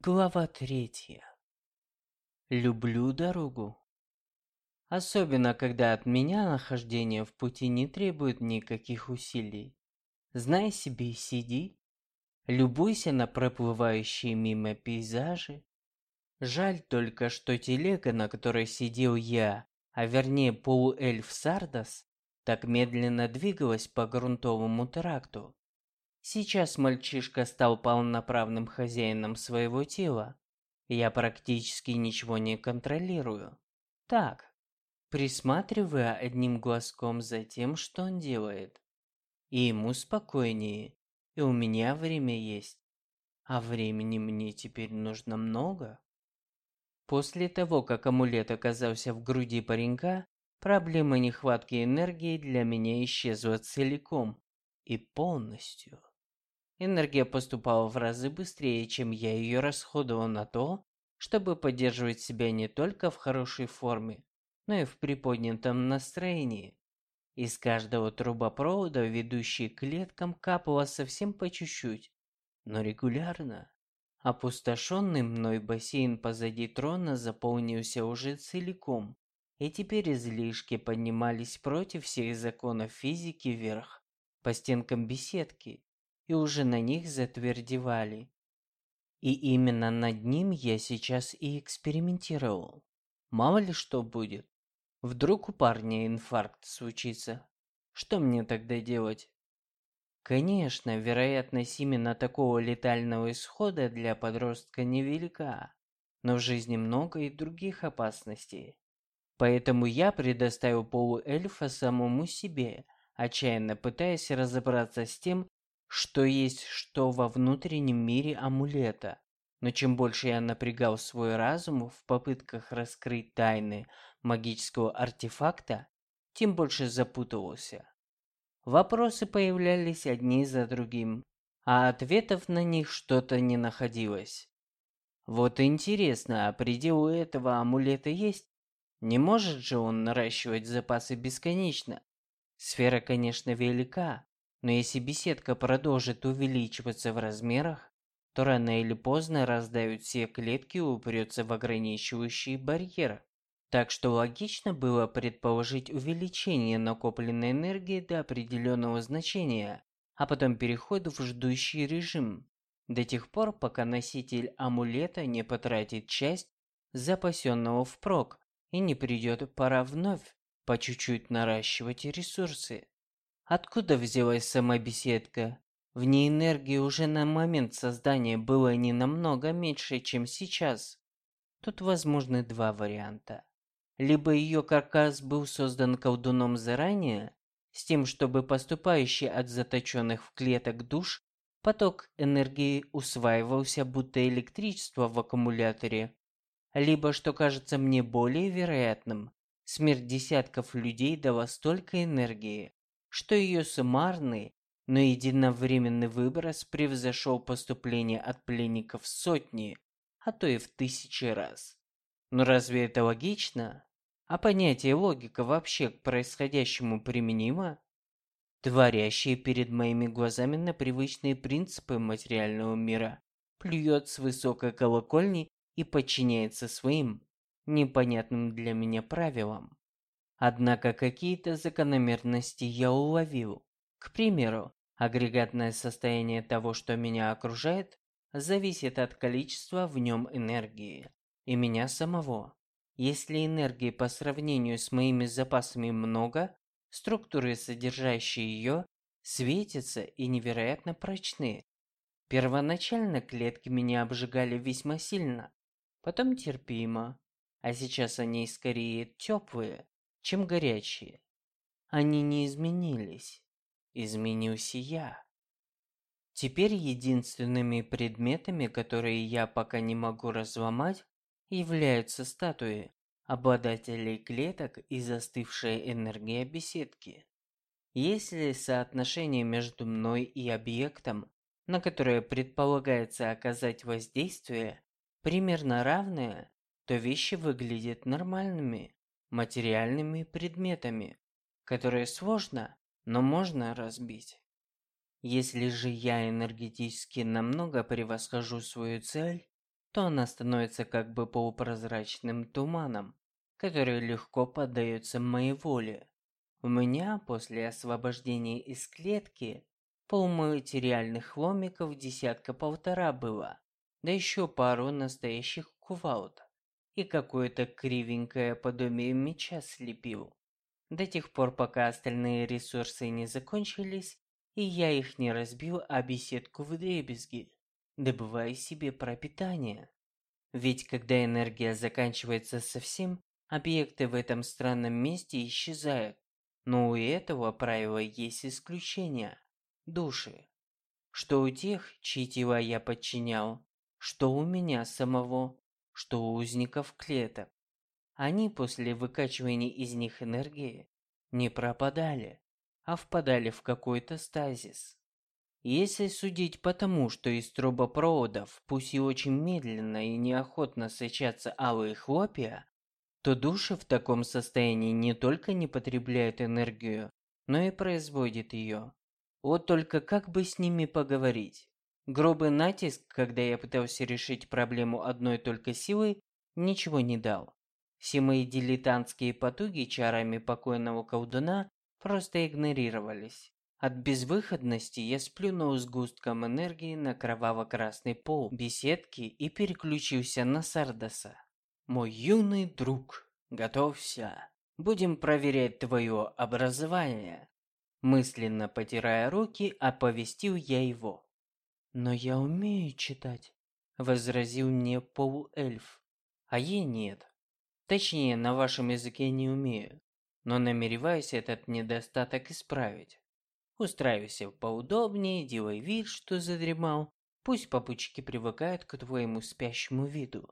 Глава третья. Люблю дорогу. Особенно, когда от меня нахождение в пути не требует никаких усилий. Знай себе и сиди. Любуйся на проплывающие мимо пейзажи. Жаль только, что телега, на которой сидел я, а вернее полуэльф Сардас, так медленно двигалась по грунтовому тракту, Сейчас мальчишка стал полноправным хозяином своего тела. Я практически ничего не контролирую. Так, присматривая одним глазком за тем, что он делает. И ему спокойнее, и у меня время есть. А времени мне теперь нужно много. После того, как амулет оказался в груди паренька, проблема нехватки энергии для меня исчезла целиком и полностью. Энергия поступала в разы быстрее, чем я ее расходовал на то, чтобы поддерживать себя не только в хорошей форме, но и в приподнятом настроении. Из каждого трубопровода, ведущей к клеткам, капало совсем по чуть-чуть, но регулярно. Опустошенный мной бассейн позади трона заполнился уже целиком, и теперь излишки поднимались против всех законов физики вверх, по стенкам беседки, и уже на них затвердевали. И именно над ним я сейчас и экспериментировал. Мало ли что будет. Вдруг у парня инфаркт случится. Что мне тогда делать? Конечно, вероятность именно такого летального исхода для подростка невелика, но в жизни много и других опасностей. Поэтому я предоставил полуэльфа самому себе, отчаянно пытаясь разобраться с тем, что есть что во внутреннем мире амулета. Но чем больше я напрягал свой разум в попытках раскрыть тайны магического артефакта, тем больше запутывался. Вопросы появлялись одни за другим, а ответов на них что-то не находилось. Вот интересно, а предел у этого амулета есть? Не может же он наращивать запасы бесконечно? Сфера, конечно, велика, но если беседка продолжит увеличиваться в размерах, то рано или поздно раздавит все клетки и упрется в ограничивающие барьеры. Так что логично было предположить увеличение накопленной энергии до определенного значения, а потом переход в ждущий режим, до тех пор, пока носитель амулета не потратит часть запасенного впрок и не придет пора вновь по чуть-чуть наращивать ресурсы. Откуда взялась сама беседка? В ней энергии уже на момент создания было не намного меньше, чем сейчас. Тут возможны два варианта. Либо ее каркас был создан колдуном заранее, с тем, чтобы поступающий от заточенных в клеток душ поток энергии усваивался будто электричество в аккумуляторе. Либо, что кажется мне более вероятным, смерть десятков людей дала столько энергии, что ее суммарный, но единовременный выброс превзошел поступление от пленников сотни, а то и в тысячи раз. Но разве это логично? А понятие логика вообще к происходящему применимо? Творящий перед моими глазами на привычные принципы материального мира плюет с высокой колокольни и подчиняется своим, непонятным для меня правилам. Однако какие-то закономерности я уловил. К примеру, агрегатное состояние того, что меня окружает, зависит от количества в нем энергии. И меня самого. Если энергии по сравнению с моими запасами много, структуры, содержащие ее, светятся и невероятно прочны. Первоначально клетки меня обжигали весьма сильно, потом терпимо, а сейчас они скорее теплые, чем горячие. Они не изменились. Изменился я. Теперь единственными предметами, которые я пока не могу разломать, являются статуи, обладателей клеток и застывшая энергия беседки. Если соотношение между мной и объектом, на которое предполагается оказать воздействие, примерно равное, то вещи выглядят нормальными материальными предметами, которые сложно, но можно разбить. Если же я энергетически намного превосхожу свою цель, то она становится как бы полупрозрачным туманом, который легко поддается моей воле. У меня после освобождения из клетки полуматериальных ломиков десятка-полтора было, да еще пару настоящих кувалд и какое-то кривенькое подобие меча слепил. До тех пор, пока остальные ресурсы не закончились, и я их не разбил, а беседку в дребезги, добывая себе пропитание. Ведь когда энергия заканчивается совсем, объекты в этом странном месте исчезают. Но у этого правила есть исключения. Души. Что у тех, чьи тела я подчинял, что у меня самого, что у узников клеток. Они после выкачивания из них энергии не пропадали, а впадали в какой-то стазис. Если судить по тому, что из трубопроводов, пусть и очень медленно и неохотно сочатся алые хлопья, то души в таком состоянии не только не потребляют энергию, но и производят ее. Вот только как бы с ними поговорить? Грубый натиск, когда я пытался решить проблему одной только силой, ничего не дал. Все мои дилетантские потуги чарами покойного колдуна просто игнорировались. От безвыходности я сплюнул сгустком энергии на кроваво-красный пол беседки и переключился на Сардаса. «Мой юный друг, готовься. Будем проверять твое образование». Мысленно потирая руки, оповестил я его. «Но я умею читать», — возразил мне полуэльф. «А я нет. Точнее, на вашем языке не умею, но намереваюсь этот недостаток исправить. Устраивайся поудобнее, делай вид, что задремал. Пусть попутчики привыкают к твоему спящему виду.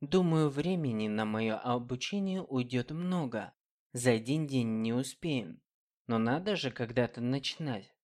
Думаю, времени на мое обучение уйдет много. За один день не успеем. Но надо же когда-то начинать.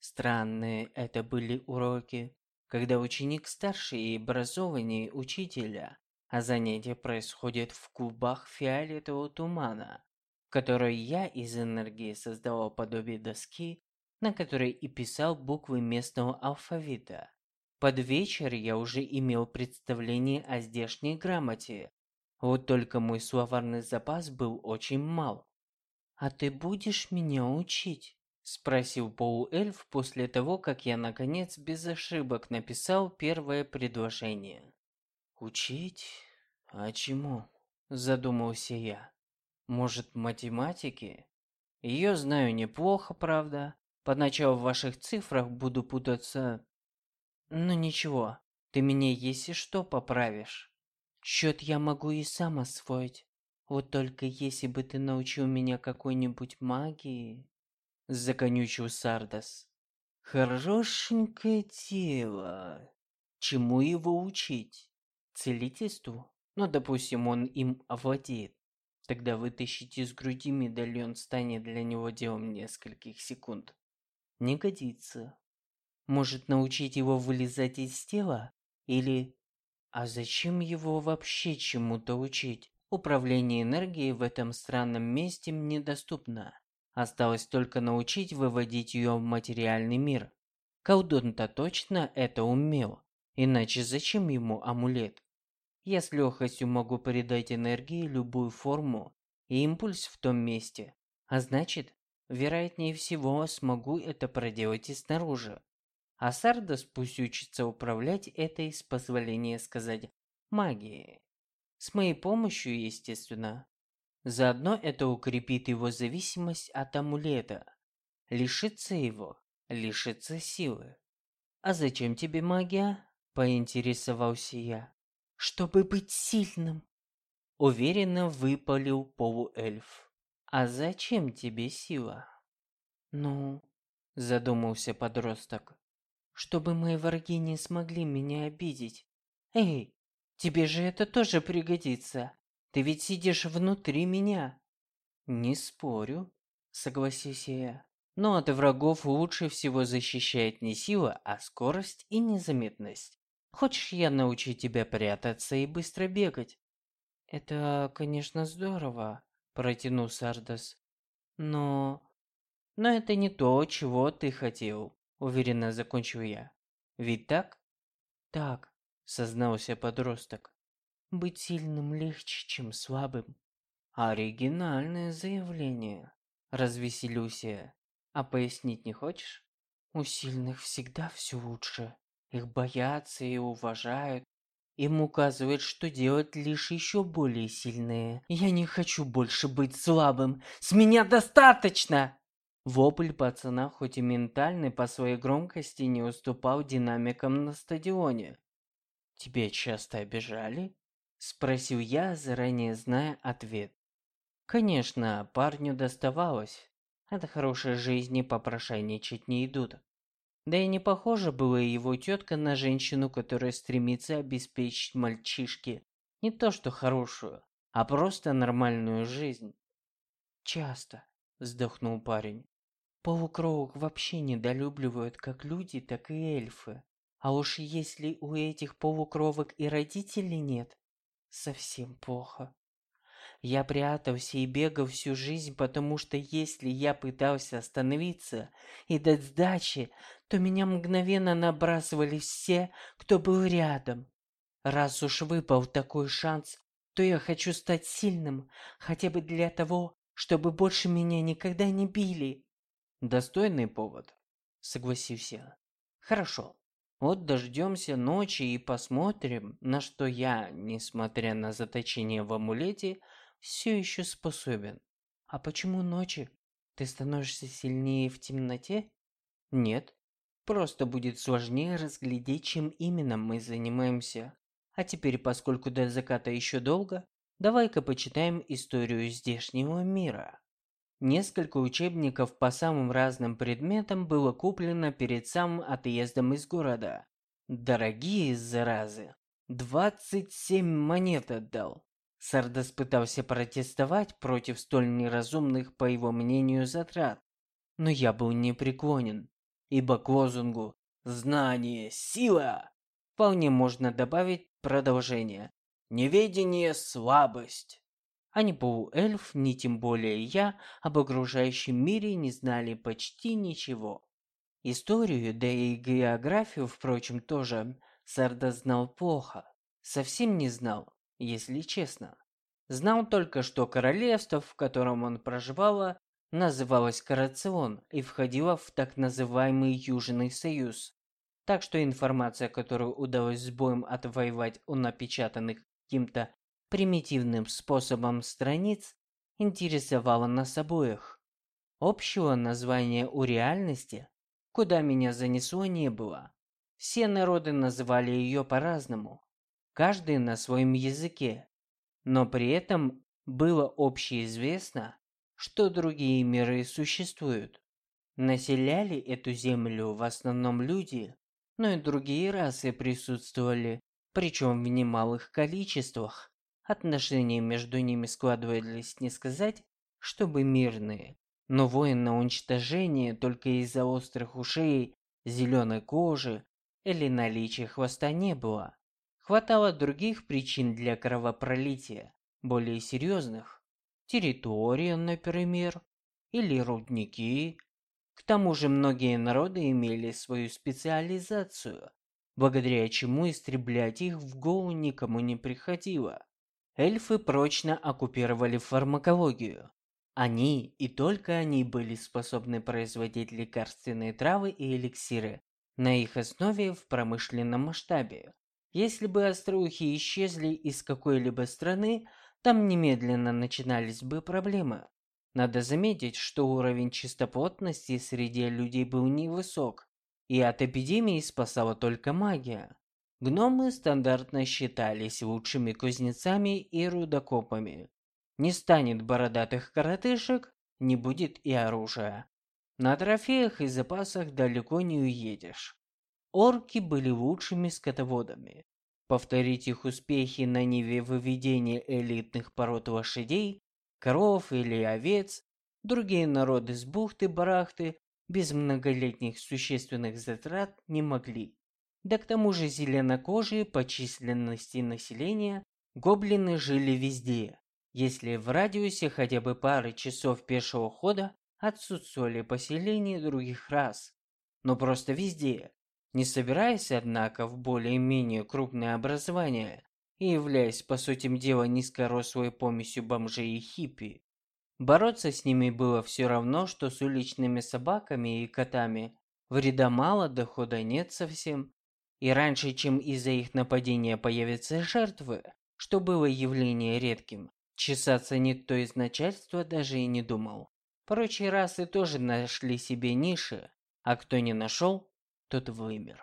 Странные это были уроки, когда ученик старше и образованнее учителя, а занятия происходят в кубах фиолетового тумана, в которой я из энергии создавал подобие доски, на которой и писал буквы местного алфавита. Под вечер я уже имел представление о здешней грамоте, вот только мой словарный запас был очень мал. «А ты будешь меня учить?» Спросил полуэльф после того, как я наконец без ошибок написал первое предложение. «Учить? А чему?» Задумался я. «Может, математики? Ее знаю неплохо, правда. Поначалу в ваших цифрах буду путаться. Но ничего, ты меня если что поправишь. Счет я могу и сам освоить. Вот только если бы ты научил меня какой-нибудь магии законючил Сардас. Хорошенькое тело. Чему его учить? Целительству? Ну, допустим, он им овладеет. Тогда вытащить из груди медальон станет для него делом нескольких секунд. Не годится. Может научить его вылезать из тела? Или... А зачем его вообще чему-то учить? Управление энергией в этом странном месте мне доступно. Осталось только научить выводить ее в материальный мир. Колдун-то точно это умел, иначе зачем ему амулет? Я с легкостью могу передать энергии любую форму и импульс в том месте, а значит, вероятнее всего смогу это проделать и снаружи. А Сардас пусть учится управлять этой, с позволения сказать, магией. С моей помощью, естественно. Заодно это укрепит его зависимость от амулета. Лишится его, лишится силы. «А зачем тебе магия?» – поинтересовался я. «Чтобы быть сильным», – уверенно выпалил полуэльф. «А зачем тебе сила?» «Ну...» – задумался подросток. «Чтобы мои враги не смогли меня обидеть. Эй, тебе же это тоже пригодится!» Ты ведь сидишь внутри меня. Не спорю, согласился я. Но от врагов лучше всего защищает не сила, а скорость и незаметность. Хочешь, я научу тебя прятаться и быстро бегать? Это, конечно, здорово, протянул Сардас. Но... Но это не то, чего ты хотел, уверенно закончил я. Ведь так? Так, сознался подросток. Быть сильным легче, чем слабым. Оригинальное заявление, развеселюсь я. А пояснить не хочешь? У сильных всегда все лучше. Их боятся и уважают. Им указывают, что делать лишь еще более сильные. Я не хочу больше быть слабым. С меня достаточно! Вопль пацана, хоть и ментальный по своей громкости, не уступал динамикам на стадионе. «Тебя часто обижали?» – спросил я, заранее зная ответ. Конечно, парню доставалось. От хорошей жизни попрошайничать не идут. Да и не похоже было его тетка на женщину, которая стремится обеспечить мальчишке не то что хорошую, а просто нормальную жизнь. Часто, вздохнул парень. Полукровок вообще недолюбливают как люди, так и эльфы. А уж если у этих полукровок и родителей нет, совсем плохо. Я прятался и бегал всю жизнь, потому что если я пытался остановиться и дать сдачи, то меня мгновенно набрасывали все, кто был рядом. Раз уж выпал такой шанс, то я хочу стать сильным, хотя бы для того, чтобы больше меня никогда не били. Достойный повод, согласился. Хорошо. Вот дождемся ночи и посмотрим, на что я, несмотря на заточение в амулете, все еще способен. А почему ночи? Ты становишься сильнее в темноте? Нет. Просто будет сложнее разглядеть, чем именно мы занимаемся. А теперь, поскольку до заката еще долго, давай-ка почитаем историю здешнего мира. Несколько учебников по самым разным предметам было куплено перед самым отъездом из города. Дорогие заразы. 27 монет отдал. Сардас пытался протестовать против столь неразумных, по его мнению, затрат. Но я был непреклонен, ибо к лозунгу «Знание – сила» вполне можно добавить продолжение «Неведение – слабость». А ни полуэльф, ни тем более я об окружающем мире не знали почти ничего. Историю, да и географию, впрочем, тоже Сардас знал плохо. Совсем не знал, если честно. Знал только, что королевство, в котором он проживало, называлось Карацион и входило в так называемый Южный Союз. Так что информация, которую удалось с боем отвоевать у напечатанных каким-то примитивным способом страниц, интересовала нас обоих. Общего названия у реальности, куда меня занесло, не было. Все народы называли ее по-разному каждый на своем языке. Но при этом было общеизвестно, что другие миры существуют. Населяли эту землю в основном люди, но и другие расы присутствовали, причем в немалых количествах. Отношения между ними складывались не сказать, чтобы мирные, но воин на уничтожение только из-за острых ушей, зеленой кожи или наличия хвоста не было. Хватало других причин для кровопролития, более серьезных. Территория, например, или рудники. К тому же многие народы имели свою специализацию, благодаря чему истреблять их в голову никому не приходило. Эльфы прочно оккупировали фармакологию. Они и только они были способны производить лекарственные травы и эликсиры на их основе в промышленном масштабе. Если бы остроухи исчезли из какой-либо страны, там немедленно начинались бы проблемы. Надо заметить, что уровень чистоплотности среди людей был невысок, и от эпидемии спасала только магия. Гномы стандартно считались лучшими кузнецами и рудокопами. Не станет бородатых коротышек, не будет и оружия. На трофеях и запасах далеко не уедешь. Орки были лучшими скотоводами. Повторить их успехи на ниве выведения элитных пород лошадей, коров или овец, другие народы с бухты-барахты без многолетних существенных затрат не могли. Да к тому же зеленокожие по численности населения гоблины жили везде, если в радиусе хотя бы пары часов пешего хода отсутствовали поселения других рас. Но просто везде, не собираясь, однако, в более-менее крупное образование и являясь, по сути дела, низкорослой помесью бомжей и хиппи. Бороться с ними было все равно, что с уличными собаками и котами. Вреда мало, дохода нет совсем. И раньше, чем из-за их нападения появятся жертвы, что было явление редким, чесаться никто из начальства даже и не думал. Прочие расы тоже нашли себе ниши, а кто не нашел, тот вымер.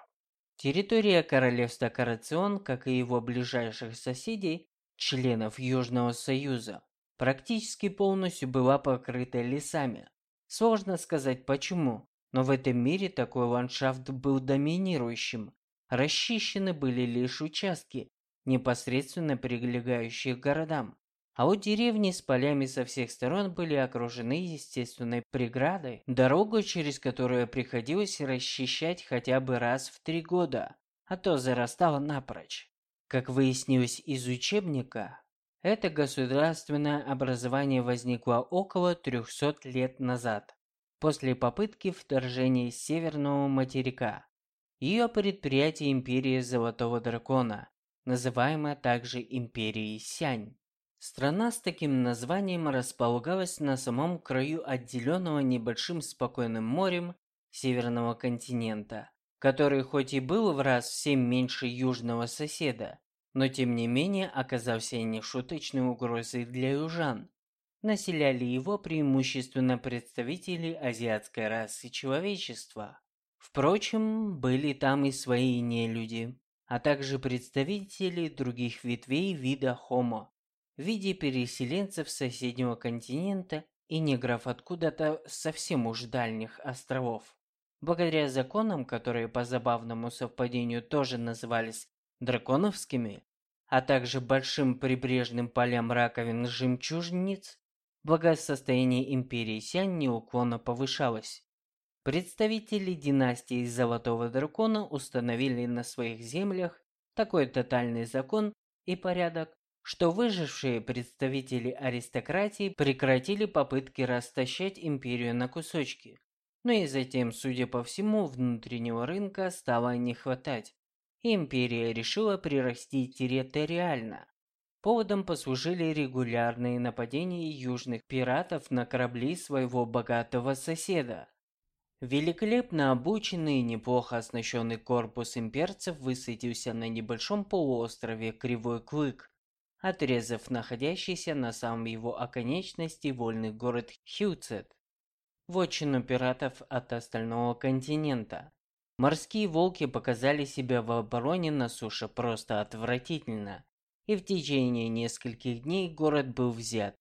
Территория королевства Карацион, как и его ближайших соседей, членов Южного Союза, практически полностью была покрыта лесами. Сложно сказать почему, но в этом мире такой ландшафт был доминирующим. Расчищены были лишь участки, непосредственно прилегающие к городам. А вот деревни с полями со всех сторон были окружены естественной преградой, дорогу, через которую приходилось расчищать хотя бы раз в три года, а то зарастало напрочь. Как выяснилось из учебника, это государственное образование возникло около 300 лет назад, после попытки вторжения северного материка. Ее предприятие Империи Золотого Дракона, называемое также Империей Сянь. Страна с таким названием располагалась на самом краю отделенного небольшим спокойным морем северного континента, который хоть и был в раз в семь меньше южного соседа, но тем не менее оказался нешуточной угрозой для южан. Населяли его преимущественно представители азиатской расы человечества. Впрочем, были там и свои нелюди, а также представители других ветвей вида Homo, в виде переселенцев соседнего континента и негров откуда-то совсем уж дальних островов. Благодаря законам, которые по забавному совпадению тоже назывались драконовскими, а также большим прибрежным полям раковин жемчужниц, благосостояние империи Сянь неуклонно повышалось. Представители династии Золотого Дракона установили на своих землях такой тотальный закон и порядок, что выжившие представители аристократии прекратили попытки растащать империю на кусочки. Но и затем, судя по всему, внутреннего рынка стало не хватать. И империя решила прирастить территориально. Поводом послужили регулярные нападения южных пиратов на корабли своего богатого соседа. Великолепно обученный и неплохо оснащенный корпус имперцев высадился на небольшом полуострове Кривой Клык, отрезав находящийся на самом его оконечности вольный город Хьюцет, вотчину пиратов от остального континента. Морские волки показали себя в обороне на суше просто отвратительно, и в течение нескольких дней город был взят.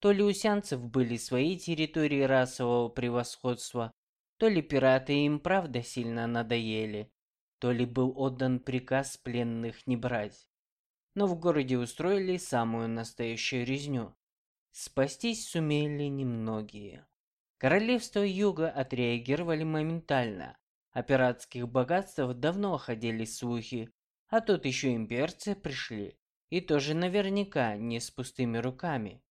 То ли у сянцев были свои территории расового превосходства, то ли пираты им правда сильно надоели, то ли был отдан приказ пленных не брать но в городе устроили самую настоящую резню. Спастись сумели немногие. Королевства Юга отреагировали моментально. О пиратских богатствах давно ходили слухи, а тут еще имперцы пришли. И тоже наверняка не с пустыми руками.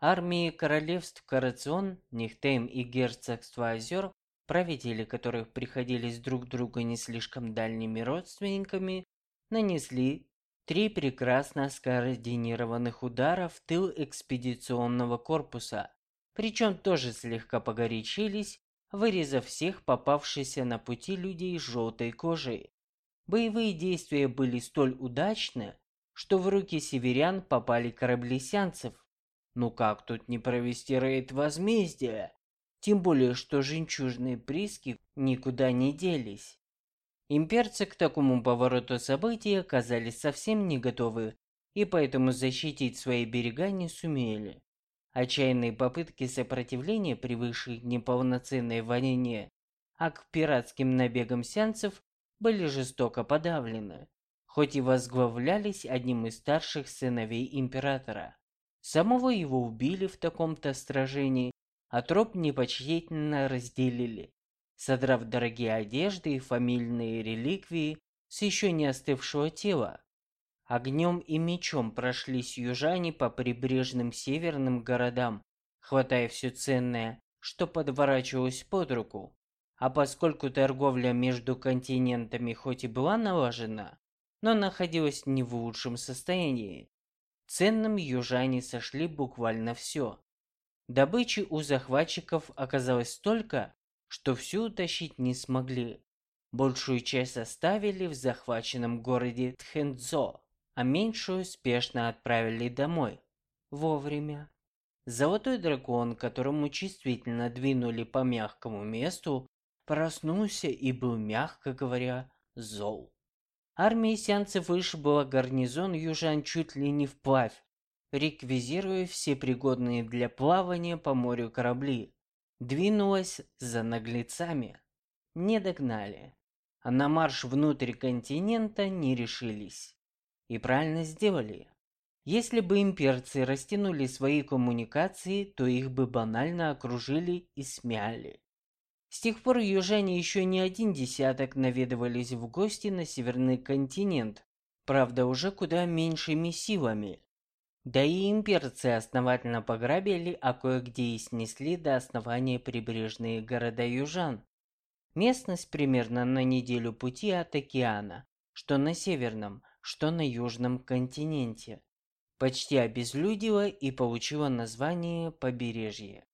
Армии королевств Карацион, Нихтейм и Герцогства Озер, правители которых приходились друг друга не слишком дальними родственниками, нанесли Три прекрасно скоординированных удара в тыл экспедиционного корпуса, причем тоже слегка погорячились, вырезав всех попавшихся на пути людей с желтой кожей. Боевые действия были столь удачны, что в руки северян попали корабли сянцев. Ну как тут не провести рейд возмездия? Тем более, что жемчужные приски никуда не делись. Имперцы к такому повороту событий оказались совсем не готовы, и поэтому защитить свои берега не сумели. Отчаянные попытки сопротивления превыше неполноценной войне, а к пиратским набегам сеансов были жестоко подавлены, хоть и возглавлялись одним из старших сыновей императора. Самого его убили в таком-то сражении, а троп непочтительно разделили содрав дорогие одежды и фамильные реликвии с еще не остывшего тела. Огнем и мечом прошлись южане по прибрежным северным городам, хватая все ценное, что подворачивалось под руку. А поскольку торговля между континентами хоть и была налажена, но находилась не в лучшем состоянии, ценным южане сошли буквально все. Добычи у захватчиков оказалось столько, что всю утащить не смогли. Большую часть оставили в захваченном городе Тхэнцзо, а меньшую спешно отправили домой. Вовремя. Золотой дракон, которому чувствительно двинули по мягкому месту, проснулся и был, мягко говоря, зол. Армия сеансов вышибла гарнизон южан чуть ли не вплавь, реквизируя все пригодные для плавания по морю корабли. Двинулась за наглецами. Не догнали. А на марш внутрь континента не решились. И правильно сделали. Если бы имперцы растянули свои коммуникации, то их бы банально окружили и смяли. С тех пор южане еще не один десяток наведывались в гости на северный континент, правда уже куда меньшими силами. Да и имперцы основательно пограбили, а кое-где и снесли до основания прибрежные города южан. Местность примерно на неделю пути от океана, что на северном, что на южном континенте почти обезлюдила и получила название побережье.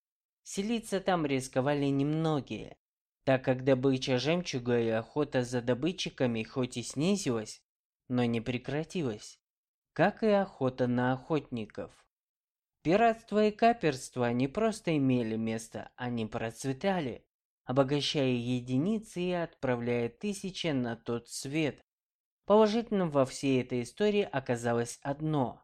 Селиться там рисковали немногие, так как добыча жемчуга и охота за добытчиками хоть и снизилась, но не прекратилась, как и охота на охотников. Пиратство и каперство не просто имели место, они процветали, обогащая единицы и отправляя тысячи на тот свет. Положительным во всей этой истории оказалось одно.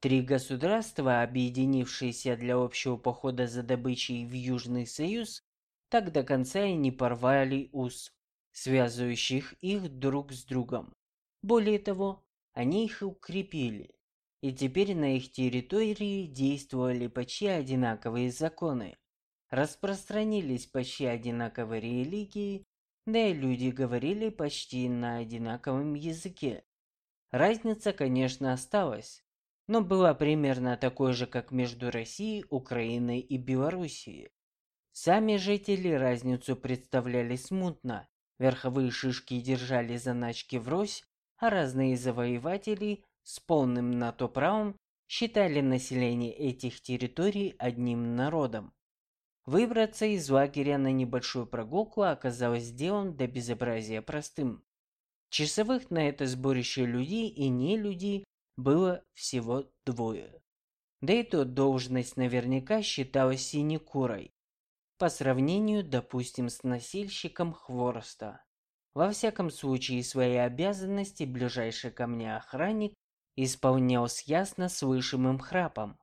Три государства, объединившиеся для общего похода за добычей в Южный Союз, так до конца и не порвали уз, связывающих их друг с другом. Более того, они их укрепили, и теперь на их территории действовали почти одинаковые законы, распространились почти одинаковые религии, да и люди говорили почти на одинаковом языке. Разница, конечно, осталась, но была примерно такой же, как между Россией, Украиной и Белоруссией. Сами жители разницу представляли смутно. Верховые шишки держали заначки врозь, а разные завоеватели с полным на то правом считали население этих территорий одним народом. Выбраться из лагеря на небольшую прогулку оказалось делом до безобразия простым. Часовых на это сборище людей и не людей было всего двое. Да и то должность наверняка считалась синекурой, по сравнению, допустим, с носильщиком хвороста. Во всяком случае, свои обязанности ближайший ко мне охранник исполнял с ясно слышимым храпом.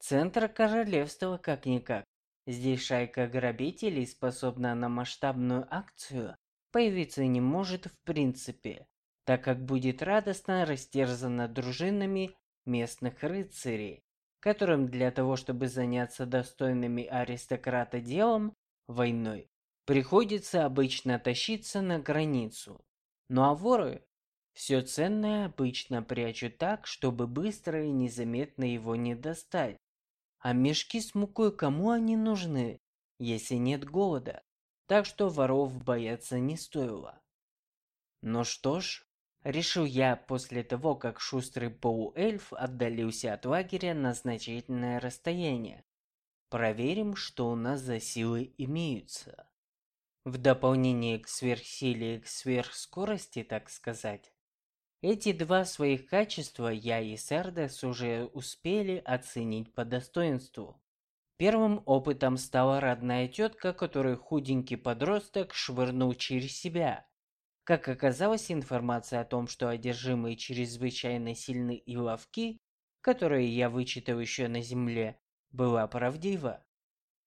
Центр королевства как-никак. Здесь шайка грабителей способна на масштабную акцию появиться не может в принципе так как будет радостно растерзана дружинами местных рыцарей, которым для того, чтобы заняться достойными аристократа делом, войной, приходится обычно тащиться на границу. Ну а воры все ценное обычно прячут так, чтобы быстро и незаметно его не достать. А мешки с мукой кому они нужны, если нет голода? Так что воров бояться не стоило. Ну что ж, Решил я после того, как шустрый полуэльф отдалился от лагеря на значительное расстояние. Проверим, что у нас за силы имеются. В дополнение к сверхсиле и к сверхскорости, так сказать. Эти два своих качества я и Сердес уже успели оценить по достоинству. Первым опытом стала родная тетка, которую худенький подросток швырнул через себя – как оказалось, информация о том, что одержимые чрезвычайно сильны и ловки, которые я вычитал еще на Земле, была правдива.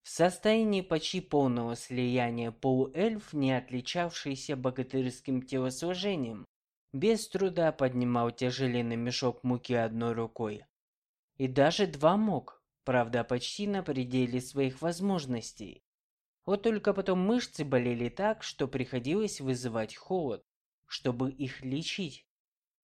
В состоянии почти полного слияния полуэльф, не отличавшийся богатырским телосложением, без труда поднимал тяжеленный мешок муки одной рукой. И даже два мог, правда почти на пределе своих возможностей. Вот только потом мышцы болели так, что приходилось вызывать холод, чтобы их лечить.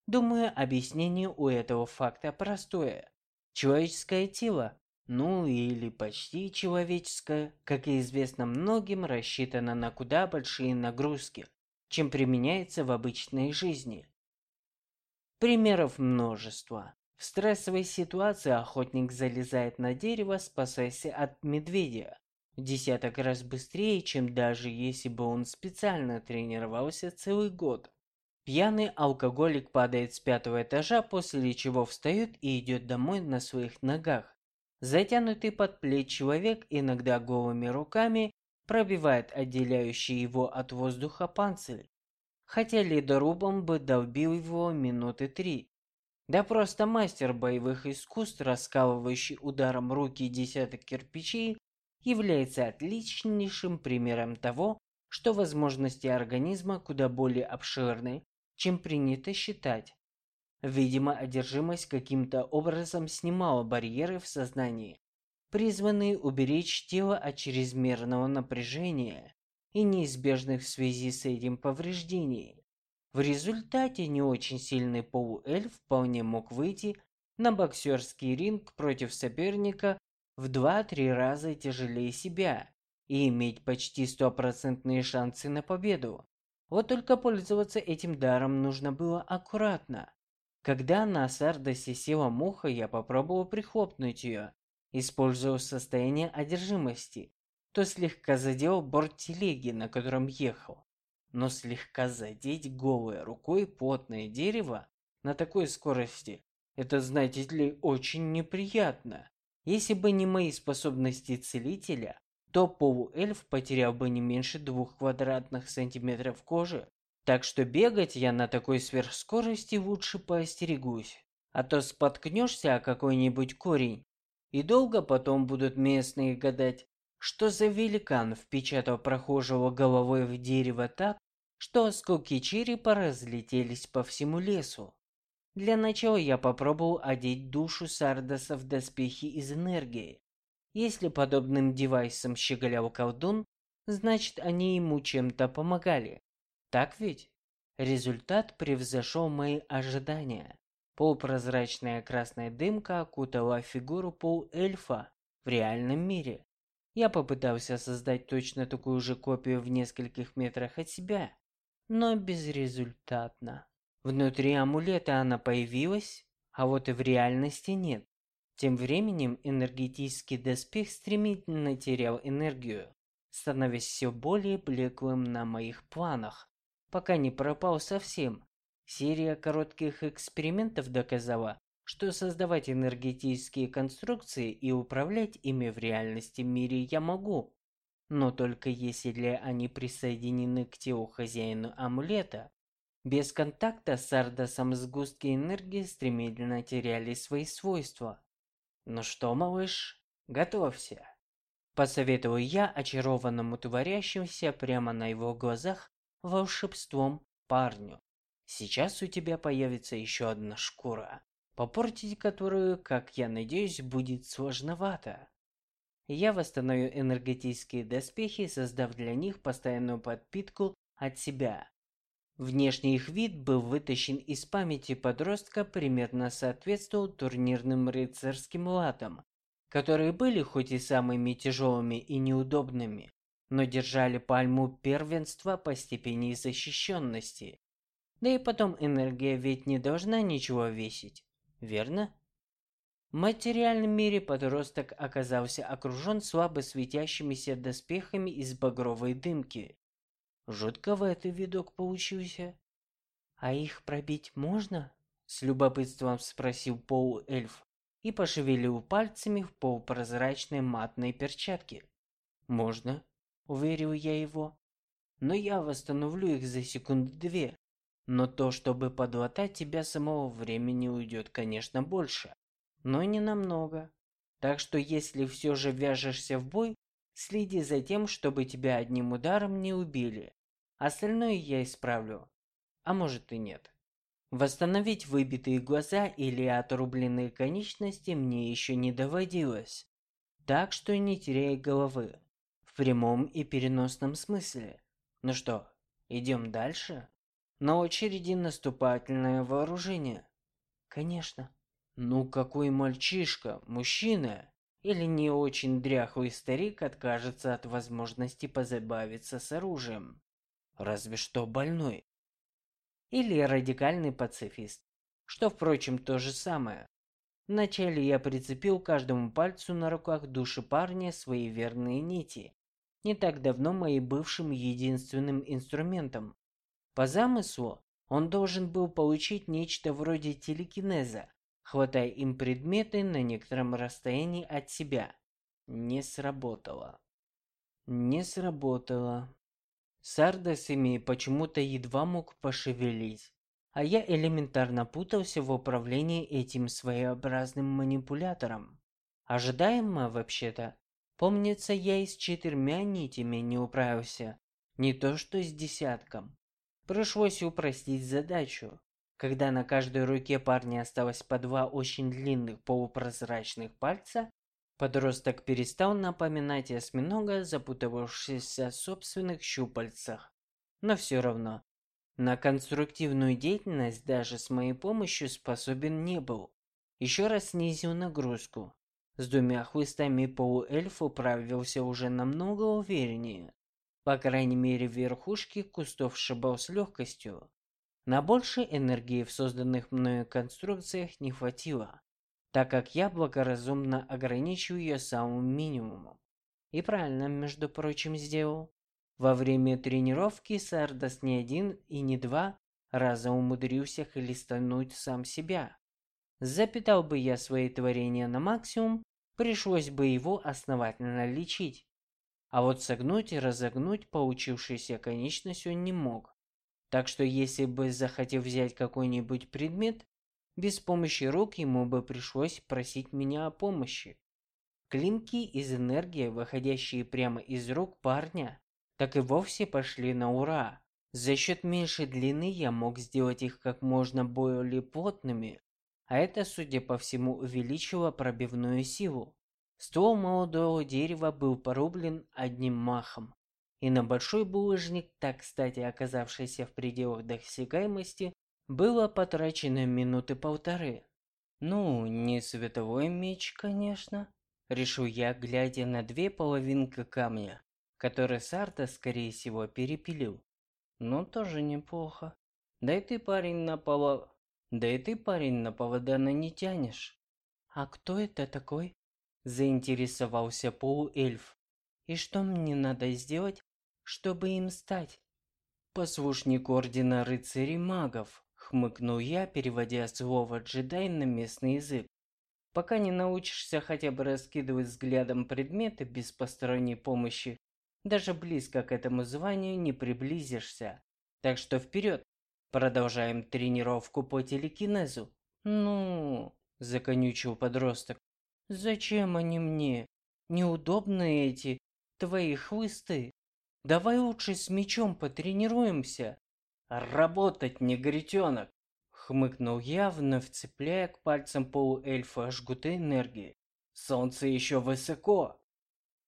Думаю, объяснение у этого факта простое. Человеческое тело ну или почти человеческое, как и известно многим, рассчитано на куда большие нагрузки, чем применяется в обычной жизни. Примеров множество. В стрессовой ситуации охотник залезает на дерево, спасаясь от медведя. В десяток раз быстрее, чем даже если бы он специально тренировался целый год. Пьяный алкоголик падает с пятого этажа, после чего встает и идет домой на своих ногах. Затянутый под плеч человек иногда голыми руками пробивает отделяющий его от воздуха панцирь. Хотя ледорубом бы долбил его минуты три. Да просто мастер боевых искусств, раскалывающий ударом руки десяток кирпичей, является отличнейшим примером того, что возможности организма куда более обширны, чем принято считать. Видимо, одержимость каким-то образом снимала барьеры в сознании, призванные уберечь тело от чрезмерного напряжения и неизбежных в связи с этим повреждений. В результате не очень сильный полуэльф вполне мог выйти на боксерский ринг против соперника в 2-3 раза тяжелее себя и иметь почти стопроцентные шансы на победу. Вот только пользоваться этим даром нужно было аккуратно. Когда на Сардосе села муха, я попробовал прихлопнуть ее, используя состояние одержимости, то слегка задел борт телеги, на котором ехал. Но слегка задеть голой рукой плотное дерево на такой скорости, это, знаете ли, очень неприятно. Если бы не мои способности целителя, то полуэльф потерял бы не меньше двух квадратных сантиметров кожи так что бегать я на такой сверхскорости лучше поостерегусь. А то споткнешься о какой-нибудь корень, и долго потом будут местные гадать, что за великан впечатал прохожего головой в дерево так, что осколки черепа разлетелись по всему лесу. Для начала я попробовал одеть душу Сардаса в доспехи из энергии. Если подобным девайсом щеголял колдун, значит они ему чем-то помогали. Так ведь? Результат превзошел мои ожидания. Полупрозрачная красная дымка окутала фигуру полуэльфа в реальном мире. Я попытался создать точно такую же копию в нескольких метрах от себя, но безрезультатно. Внутри амулета она появилась, а вот и в реальности нет. Тем временем энергетический доспех стремительно терял энергию, становясь все более блеклым на моих планах пока не пропал совсем. Серия коротких экспериментов доказала, что создавать энергетические конструкции и управлять ими в реальности мире я могу. Но только если они присоединены к телу хозяина амулета. Без контакта с Ардасом сгустки энергии стремительно теряли свои свойства. Ну что, малыш, готовься. Посоветовал я очарованному творящемуся прямо на его глазах волшебством парню. Сейчас у тебя появится еще одна шкура, попортить которую, как я надеюсь, будет сложновато. Я восстановлю энергетические доспехи, создав для них постоянную подпитку от себя. Внешний их вид был вытащен из памяти подростка, примерно соответствовал турнирным рыцарским латам, которые были хоть и самыми тяжелыми и неудобными, но держали пальму первенства по степени защищенности. Да и потом энергия ведь не должна ничего весить, верно? В материальном мире подросток оказался окружен слабо светящимися доспехами из багровой дымки. Жутковатый видок получился. «А их пробить можно?» — с любопытством спросил полуэльф и пошевелил пальцами в полупрозрачной матной перчатке. «Можно», уверил я его. Но я восстановлю их за секунды две. Но то, чтобы подлатать тебя самого времени уйдет, конечно, больше. Но не намного. Так что если все же вяжешься в бой, следи за тем, чтобы тебя одним ударом не убили. Остальное я исправлю. А может и нет. Восстановить выбитые глаза или отрубленные конечности мне еще не доводилось. Так что не теряй головы в прямом и переносном смысле. Ну что, идем дальше? На очереди наступательное вооружение. Конечно. Ну какой мальчишка, мужчина. Или не очень дряхлый старик откажется от возможности позабавиться с оружием. Разве что больной. Или радикальный пацифист, что, впрочем, то же самое. Вначале я прицепил каждому пальцу на руках души парня свои верные нити, не так давно моим бывшим единственным инструментом. По замыслу, он должен был получить нечто вроде телекинеза, хватая им предметы на некотором расстоянии от себя. Не сработало. Не сработало. Сардасами почему-то едва мог пошевелить, а я элементарно путался в управлении этим своеобразным манипулятором. Ожидаемо, вообще-то. Помнится, я и с четырьмя нитями не управился, не то что с десятком. Пришлось упростить задачу. Когда на каждой руке парня осталось по два очень длинных полупрозрачных пальца, подросток перестал напоминать осьминога, запутавшегося в собственных щупальцах. Но все равно, на конструктивную деятельность даже с моей помощью способен не был. Еще раз снизил нагрузку. С двумя хвостами полуэльф управился уже намного увереннее. По крайней мере, верхушки кустов шибал с легкостью. На больше энергии в созданных мною конструкциях не хватило, так как я благоразумно ограничил ее самым минимумом. И правильно, между прочим, сделал. Во время тренировки Сардас не один и не два раза умудрился хлестануть сам себя. Запитал бы я свои творения на максимум, пришлось бы его основательно лечить. А вот согнуть и разогнуть получившуюся конечность он не мог. Так что если бы захотел взять какой-нибудь предмет, без помощи рук ему бы пришлось просить меня о помощи. Клинки из энергии, выходящие прямо из рук парня, так и вовсе пошли на ура. За счет меньшей длины я мог сделать их как можно более плотными, а это, судя по всему, увеличило пробивную силу. Ствол молодого дерева был порублен одним махом, и на большой булыжник, так кстати оказавшийся в пределах досягаемости, было потрачено минуты полторы. Ну, не световой меч, конечно, решил я, глядя на две половинки камня, которые Сарта, скорее всего, перепилил. Но тоже неплохо. Да и ты, парень, на поло... Да и ты, парень, на поводана не тянешь. А кто это такой? Заинтересовался полуэльф. И что мне надо сделать, чтобы им стать? Послушник Ордена Рыцарей Магов, хмыкнул я, переводя слово джедай на местный язык. Пока не научишься хотя бы раскидывать взглядом предметы без посторонней помощи, даже близко к этому званию не приблизишься. Так что вперед, продолжаем тренировку по телекинезу. Ну, законючил подросток. Зачем они мне? Неудобны эти твои хвосты. Давай лучше с мечом потренируемся. Работать, негритенок! Хмыкнул я, вновь цепляя к пальцам полуэльфа жгуты энергии. Солнце еще высоко.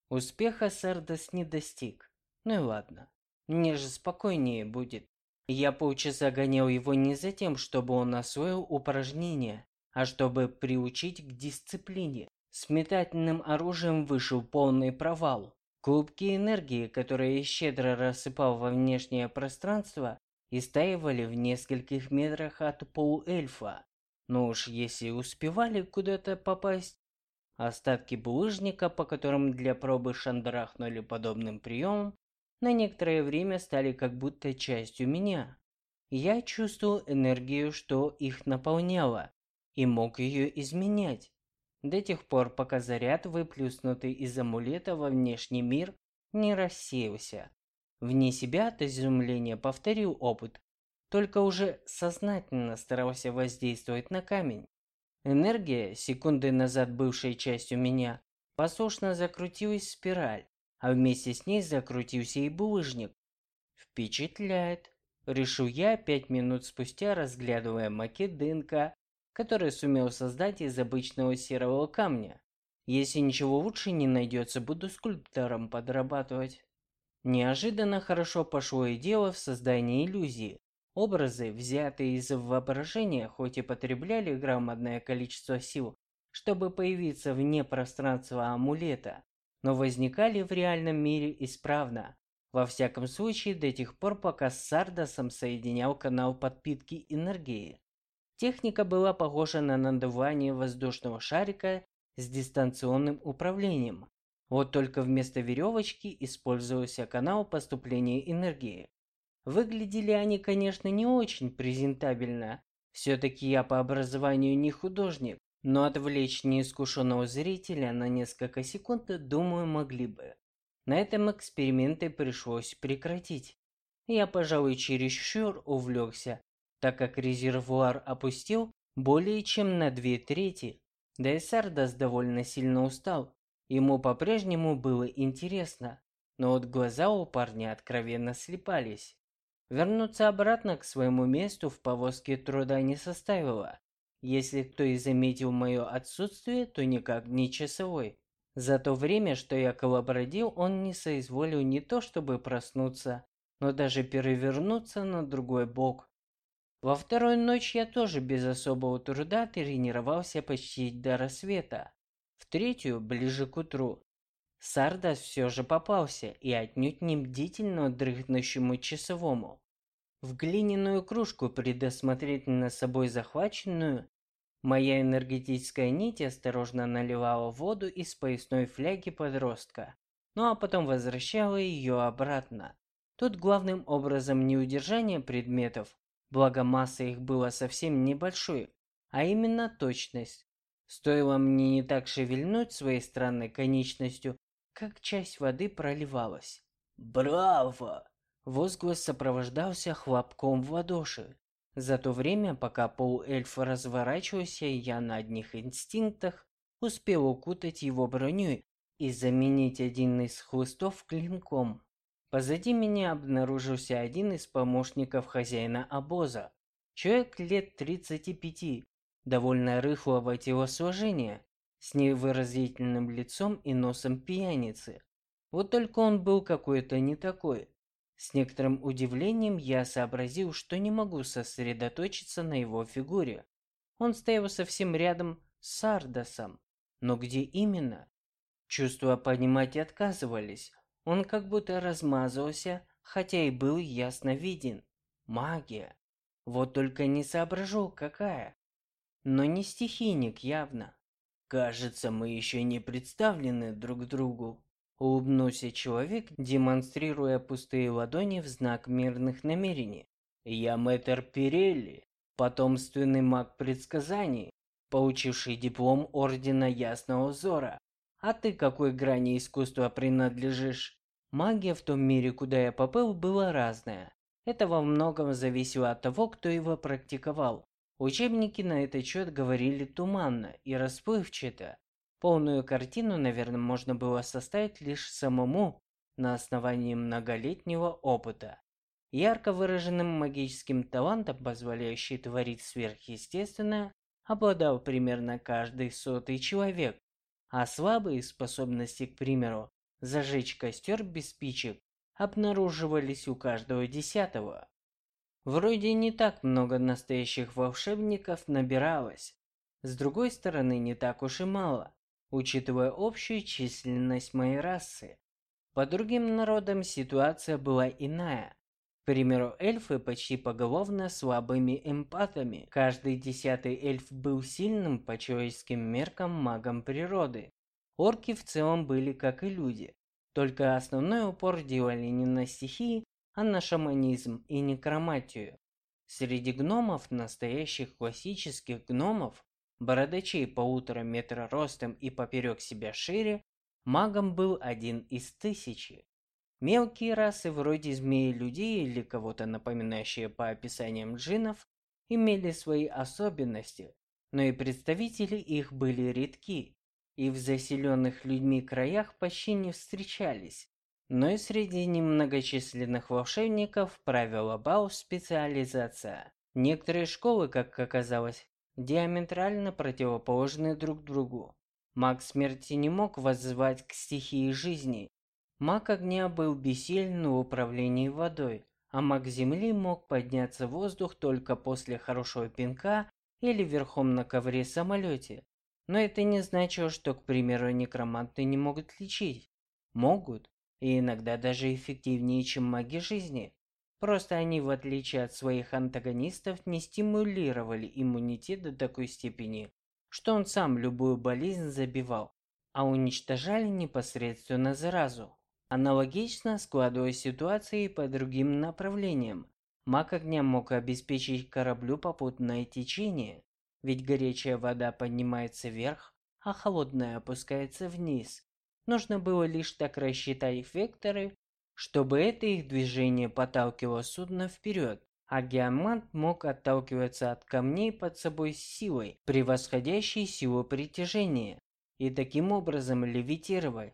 Успеха Сардас не достиг. Ну и ладно. Мне же спокойнее будет. Я полчаса гонял его не за тем, чтобы он освоил упражнение, а чтобы приучить к дисциплине. С метательным оружием вышел полный провал. Клубки энергии, которые щедро рассыпал во внешнее пространство, истаивали в нескольких метрах от полуэльфа. Но уж если успевали куда-то попасть, остатки булыжника, по которым для пробы шандрахнули подобным приемом, на некоторое время стали как будто частью меня. Я чувствовал энергию, что их наполняла, и мог ее изменять. До тех пор, пока заряд, выплюснутый из амулета во внешний мир, не рассеялся. Вне себя от изумления повторил опыт, только уже сознательно старался воздействовать на камень. Энергия, секунды назад бывшей частью меня, послушно закрутилась в спираль, а вместе с ней закрутился и булыжник. Впечатляет, решил я пять минут спустя, разглядывая макет ДНК который сумел создать из обычного серого камня. Если ничего лучше не найдется, буду скульптором подрабатывать. Неожиданно хорошо пошло и дело в создании иллюзии. Образы, взятые из воображения, хоть и потребляли громадное количество сил, чтобы появиться вне пространства амулета, но возникали в реальном мире исправно. Во всяком случае, до тех пор, пока с Сардосом соединял канал подпитки энергии. Техника была похожа на надувание воздушного шарика с дистанционным управлением. Вот только вместо веревочки использовался канал поступления энергии. Выглядели они, конечно, не очень презентабельно. Все-таки я по образованию не художник, но отвлечь неискушенного зрителя на несколько секунд, думаю, могли бы. На этом эксперименты пришлось прекратить. Я, пожалуй, чересчур увлекся, так как резервуар опустил более чем на две трети. Да и Сардас довольно сильно устал. Ему по-прежнему было интересно, но вот глаза у парня откровенно слепались. Вернуться обратно к своему месту в повозке труда не составило. Если кто и заметил мое отсутствие, то никак не часовой. За то время, что я колобродил, он не соизволил не то чтобы проснуться, но даже перевернуться на другой бок. Во вторую ночь я тоже без особого труда тренировался почти до рассвета. В третью, ближе к утру, Сардас все же попался и отнюдь не бдительно дрыхнущему часовому. В глиняную кружку, предусмотрительно собой захваченную, моя энергетическая нить осторожно наливала воду из поясной фляги подростка, ну а потом возвращала ее обратно. Тут главным образом не удержание предметов, благо масса их была совсем небольшой, а именно точность. Стоило мне не так шевельнуть своей странной конечностью, как часть воды проливалась. «Браво!» Возглас сопровождался хлопком в ладоши. За то время, пока полуэльф разворачивался, я на одних инстинктах успел укутать его броней и заменить один из хлыстов клинком. Позади меня обнаружился один из помощников хозяина обоза. Человек лет 35, довольно рыхлого телосложения, с невыразительным лицом и носом пьяницы. Вот только он был какой-то не такой. С некоторым удивлением я сообразил, что не могу сосредоточиться на его фигуре. Он стоял совсем рядом с Сардосом. Но где именно? Чувства понимать отказывались. Он как будто размазывался, хотя и был ясно виден. Магия. Вот только не соображу, какая. Но не стихийник явно. Кажется, мы еще не представлены друг другу. Улыбнулся человек, демонстрируя пустые ладони в знак мирных намерений. «Я мэтр Пирелли, потомственный маг предсказаний, получивший диплом Ордена Ясного Зора. А ты какой грани искусства принадлежишь?» Магия в том мире, куда я попал, была разная. Это во многом зависело от того, кто его практиковал. Учебники на этот счет говорили туманно и расплывчато, Полную картину, наверное, можно было составить лишь самому на основании многолетнего опыта. Ярко выраженным магическим талантом, позволяющий творить сверхъестественное, обладал примерно каждый сотый человек, а слабые способности, к примеру, зажечь костер без спичек, обнаруживались у каждого десятого. Вроде не так много настоящих волшебников набиралось. С другой стороны, не так уж и мало учитывая общую численность моей расы. По другим народам ситуация была иная. К примеру, эльфы почти поголовно слабыми эмпатами. Каждый десятый эльф был сильным по человеческим меркам магом природы. Орки в целом были как и люди, только основной упор делали не на стихии, а на шаманизм и некроматию. Среди гномов, настоящих классических гномов, бородачей полутора метра ростом и поперек себя шире, магом был один из тысячи. Мелкие расы вроде змеи-людей или кого-то напоминающие по описаниям джинов имели свои особенности, но и представители их были редки, и в заселенных людьми краях почти не встречались. Но и среди немногочисленных волшебников правила бал специализация. Некоторые школы, как оказалось, диаметрально противоположны друг другу. Маг смерти не мог воззвать к стихии жизни. Маг огня был бессилен в управлении водой, а маг земли мог подняться в воздух только после хорошего пинка или верхом на ковре самолете. Но это не значило, что, к примеру, некроманты не могут лечить. Могут, и иногда даже эффективнее, чем маги жизни. Просто они, в отличие от своих антагонистов, не стимулировали иммунитет до такой степени, что он сам любую болезнь забивал, а уничтожали непосредственно заразу. Аналогично складываясь ситуации по другим направлениям. Маг огня мог обеспечить кораблю попутное течение, ведь горячая вода поднимается вверх, а холодная опускается вниз. Нужно было лишь так рассчитать векторы, чтобы это их движение подталкивало судно вперед, а геомант мог отталкиваться от камней под собой силой, превосходящей силу притяжения, и таким образом левитировать.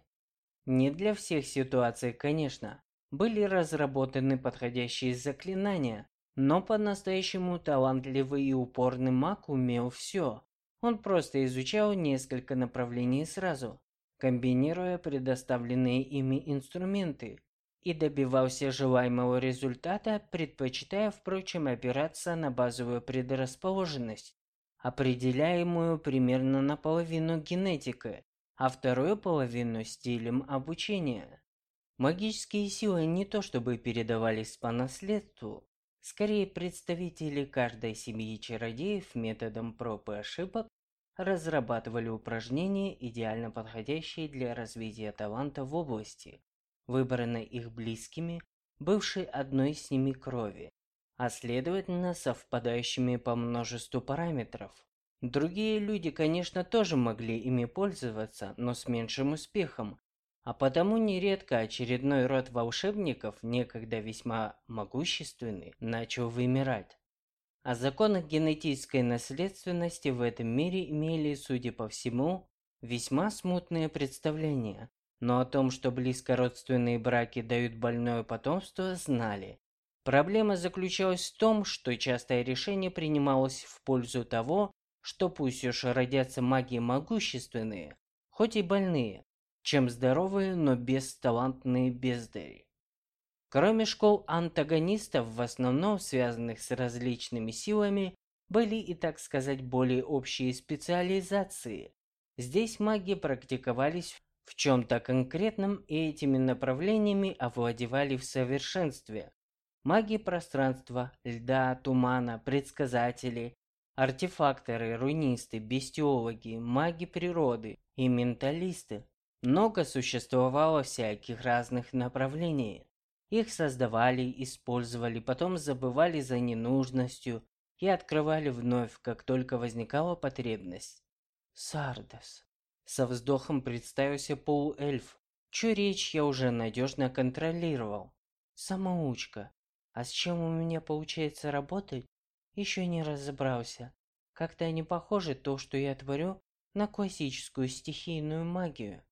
Не для всех ситуаций, конечно. Были разработаны подходящие заклинания, но по-настоящему талантливый и упорный маг умел все. Он просто изучал несколько направлений сразу, комбинируя предоставленные ими инструменты, и добивался желаемого результата, предпочитая, впрочем, опираться на базовую предрасположенность, определяемую примерно наполовину генетикой, а вторую половину стилем обучения. Магические силы не то чтобы передавались по наследству, скорее представители каждой семьи чародеев методом проб и ошибок разрабатывали упражнения, идеально подходящие для развития таланта в области, выбранной их близкими, бывшей одной с ними крови, а следовательно совпадающими по множеству параметров. Другие люди, конечно, тоже могли ими пользоваться, но с меньшим успехом, а потому нередко очередной род волшебников, некогда весьма могущественный, начал вымирать. О законах генетической наследственности в этом мире имели, судя по всему, весьма смутные представления, но о том, что близкородственные браки дают больное потомство, знали. Проблема заключалась в том, что частое решение принималось в пользу того, что пусть уж родятся маги могущественные, хоть и больные, чем здоровые, но бесталантные бездари. Кроме школ антагонистов, в основном связанных с различными силами, были и, так сказать, более общие специализации. Здесь маги практиковались в чем-то конкретном и этими направлениями овладевали в совершенстве. Маги пространства, льда, тумана, предсказатели, артефакторы, рунисты, бестиологи, маги природы и менталисты. Много существовало всяких разных направлений. Их создавали, использовали, потом забывали за ненужностью и открывали вновь, как только возникала потребность. Сардас. Со вздохом представился полуэльф, чью речь я уже надежно контролировал. Самоучка. А с чем у меня получается работать, еще не разобрался. Как-то не похоже то, что я творю, на классическую стихийную магию.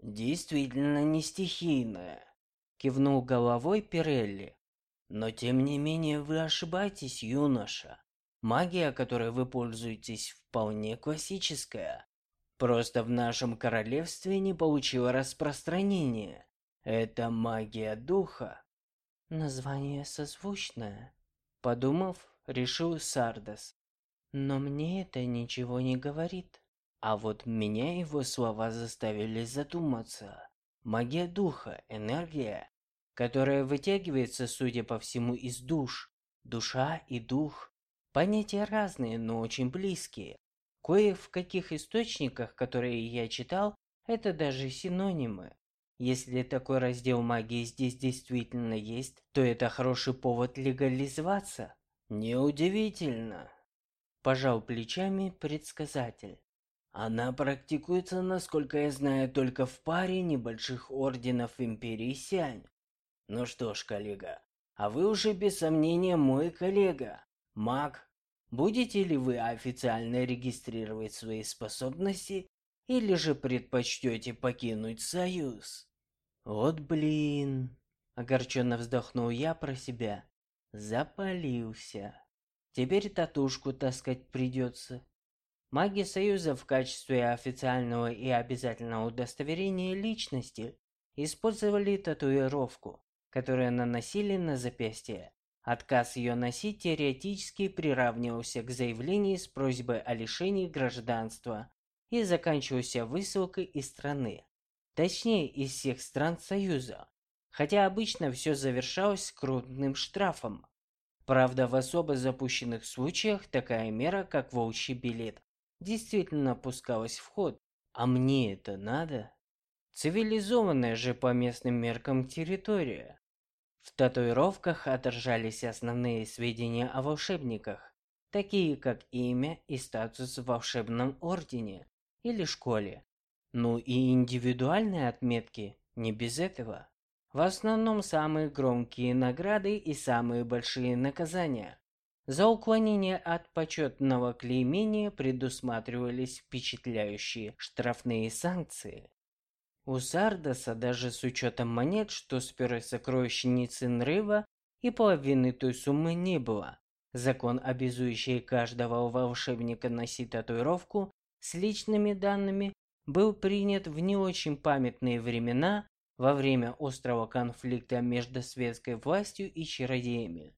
Действительно не стихийная, кивнул головой Пирелли. Но тем не менее вы ошибаетесь, юноша. Магия, которой вы пользуетесь, вполне классическая. Просто в нашем королевстве не получила распространения. Это магия духа. Название созвучное. Подумав, решил Сардас. Но мне это ничего не говорит. А вот меня его слова заставили задуматься. Магия духа, энергия, которая вытягивается, судя по всему, из душ. Душа и дух. Понятия разные, но очень близкие. Кое в каких источниках, которые я читал, это даже синонимы. Если такой раздел магии здесь действительно есть, то это хороший повод легализоваться. Неудивительно. Пожал плечами предсказатель. Она практикуется, насколько я знаю, только в паре небольших орденов Империи Сянь. Ну что ж, коллега, а вы уже без сомнения мой коллега, маг. Будете ли вы официально регистрировать свои способности или же предпочтете покинуть Союз? Вот блин, огорченно вздохнул я про себя. Запалился. Теперь татушку таскать придется. Маги Союза в качестве официального и обязательного удостоверения личности использовали татуировку, которую наносили на запястье. Отказ ее носить теоретически приравнивался к заявлению с просьбой о лишении гражданства и заканчивался высылкой из страны. Точнее, из всех стран Союза. Хотя обычно все завершалось крупным штрафом. Правда, в особо запущенных случаях такая мера, как волчий билет, действительно пускалась в ход. А мне это надо? Цивилизованная же по местным меркам территория. В татуировках отражались основные сведения о волшебниках, такие как имя и статус в волшебном ордене или школе. Ну и индивидуальные отметки, не без этого. В основном самые громкие награды и самые большие наказания. За уклонение от почетного клеймения предусматривались впечатляющие штрафные санкции. У Сардаса даже с учетом монет, что с первой сокровищницы Нрыва, и половины той суммы не было. Закон, обязующий каждого волшебника носить татуировку с личными данными, был принят в не очень памятные времена во время острого конфликта между светской властью и чародеями.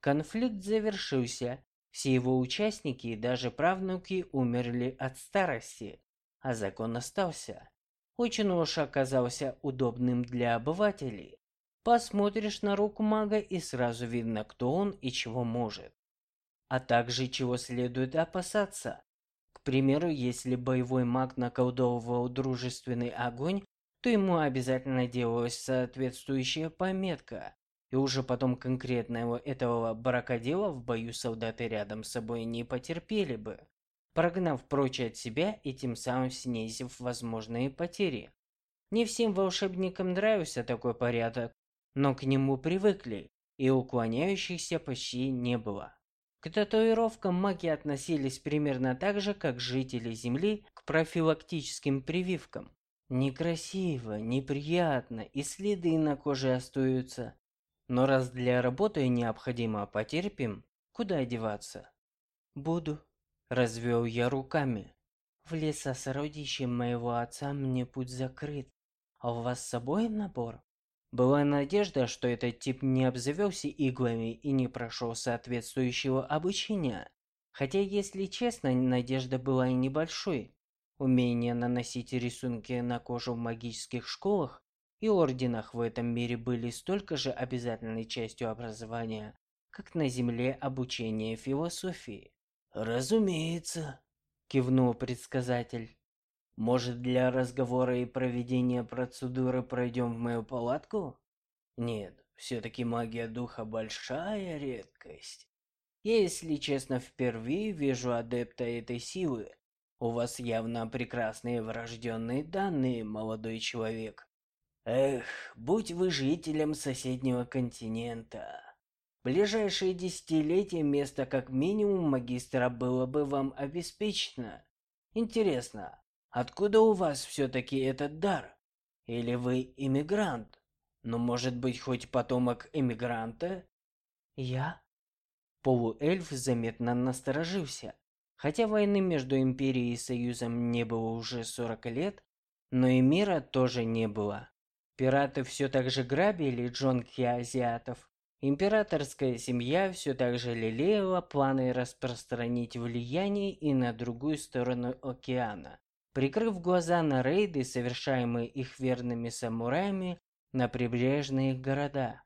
Конфликт завершился, все его участники и даже правнуки умерли от старости, а закон остался. Очень уж оказался удобным для обывателей. Посмотришь на руку мага и сразу видно, кто он и чего может. А также чего следует опасаться. К примеру, если боевой маг наколдовывал дружественный огонь, то ему обязательно делалась соответствующая пометка. И уже потом конкретного этого баракодела в бою солдаты рядом с собой не потерпели бы прогнав прочь от себя и тем самым снизив возможные потери. Не всем волшебникам нравился такой порядок, но к нему привыкли, и уклоняющихся почти не было. К татуировкам маги относились примерно так же, как жители Земли к профилактическим прививкам. Некрасиво, неприятно, и следы на коже остаются. Но раз для работы необходимо потерпим, куда одеваться? Буду Развел я руками. В леса с моего отца мне путь закрыт. А у вас с собой набор? Была надежда, что этот тип не обзавелся иглами и не прошел соответствующего обучения. Хотя, если честно, надежда была и небольшой. Умение наносить рисунки на кожу в магических школах и орденах в этом мире были столько же обязательной частью образования, как на Земле обучение философии. «Разумеется», – кивнул предсказатель. «Может, для разговора и проведения процедуры пройдем в мою палатку?» «Нет, все-таки магия духа большая редкость. Я, если честно, впервые вижу адепта этой силы. У вас явно прекрасные врожденные данные, молодой человек. Эх, будь вы жителем соседнего континента ближайшие десятилетия место как минимум магистра было бы вам обеспечено. Интересно, откуда у вас все-таки этот дар? Или вы иммигрант? Ну, может быть, хоть потомок иммигранта? Я? Полуэльф заметно насторожился. Хотя войны между Империей и Союзом не было уже 40 лет, но и мира тоже не было. Пираты все так же грабили джонки азиатов, Императорская семья все так же лелеяла планы распространить влияние и на другую сторону океана, прикрыв глаза на рейды, совершаемые их верными самураями на прибрежные города.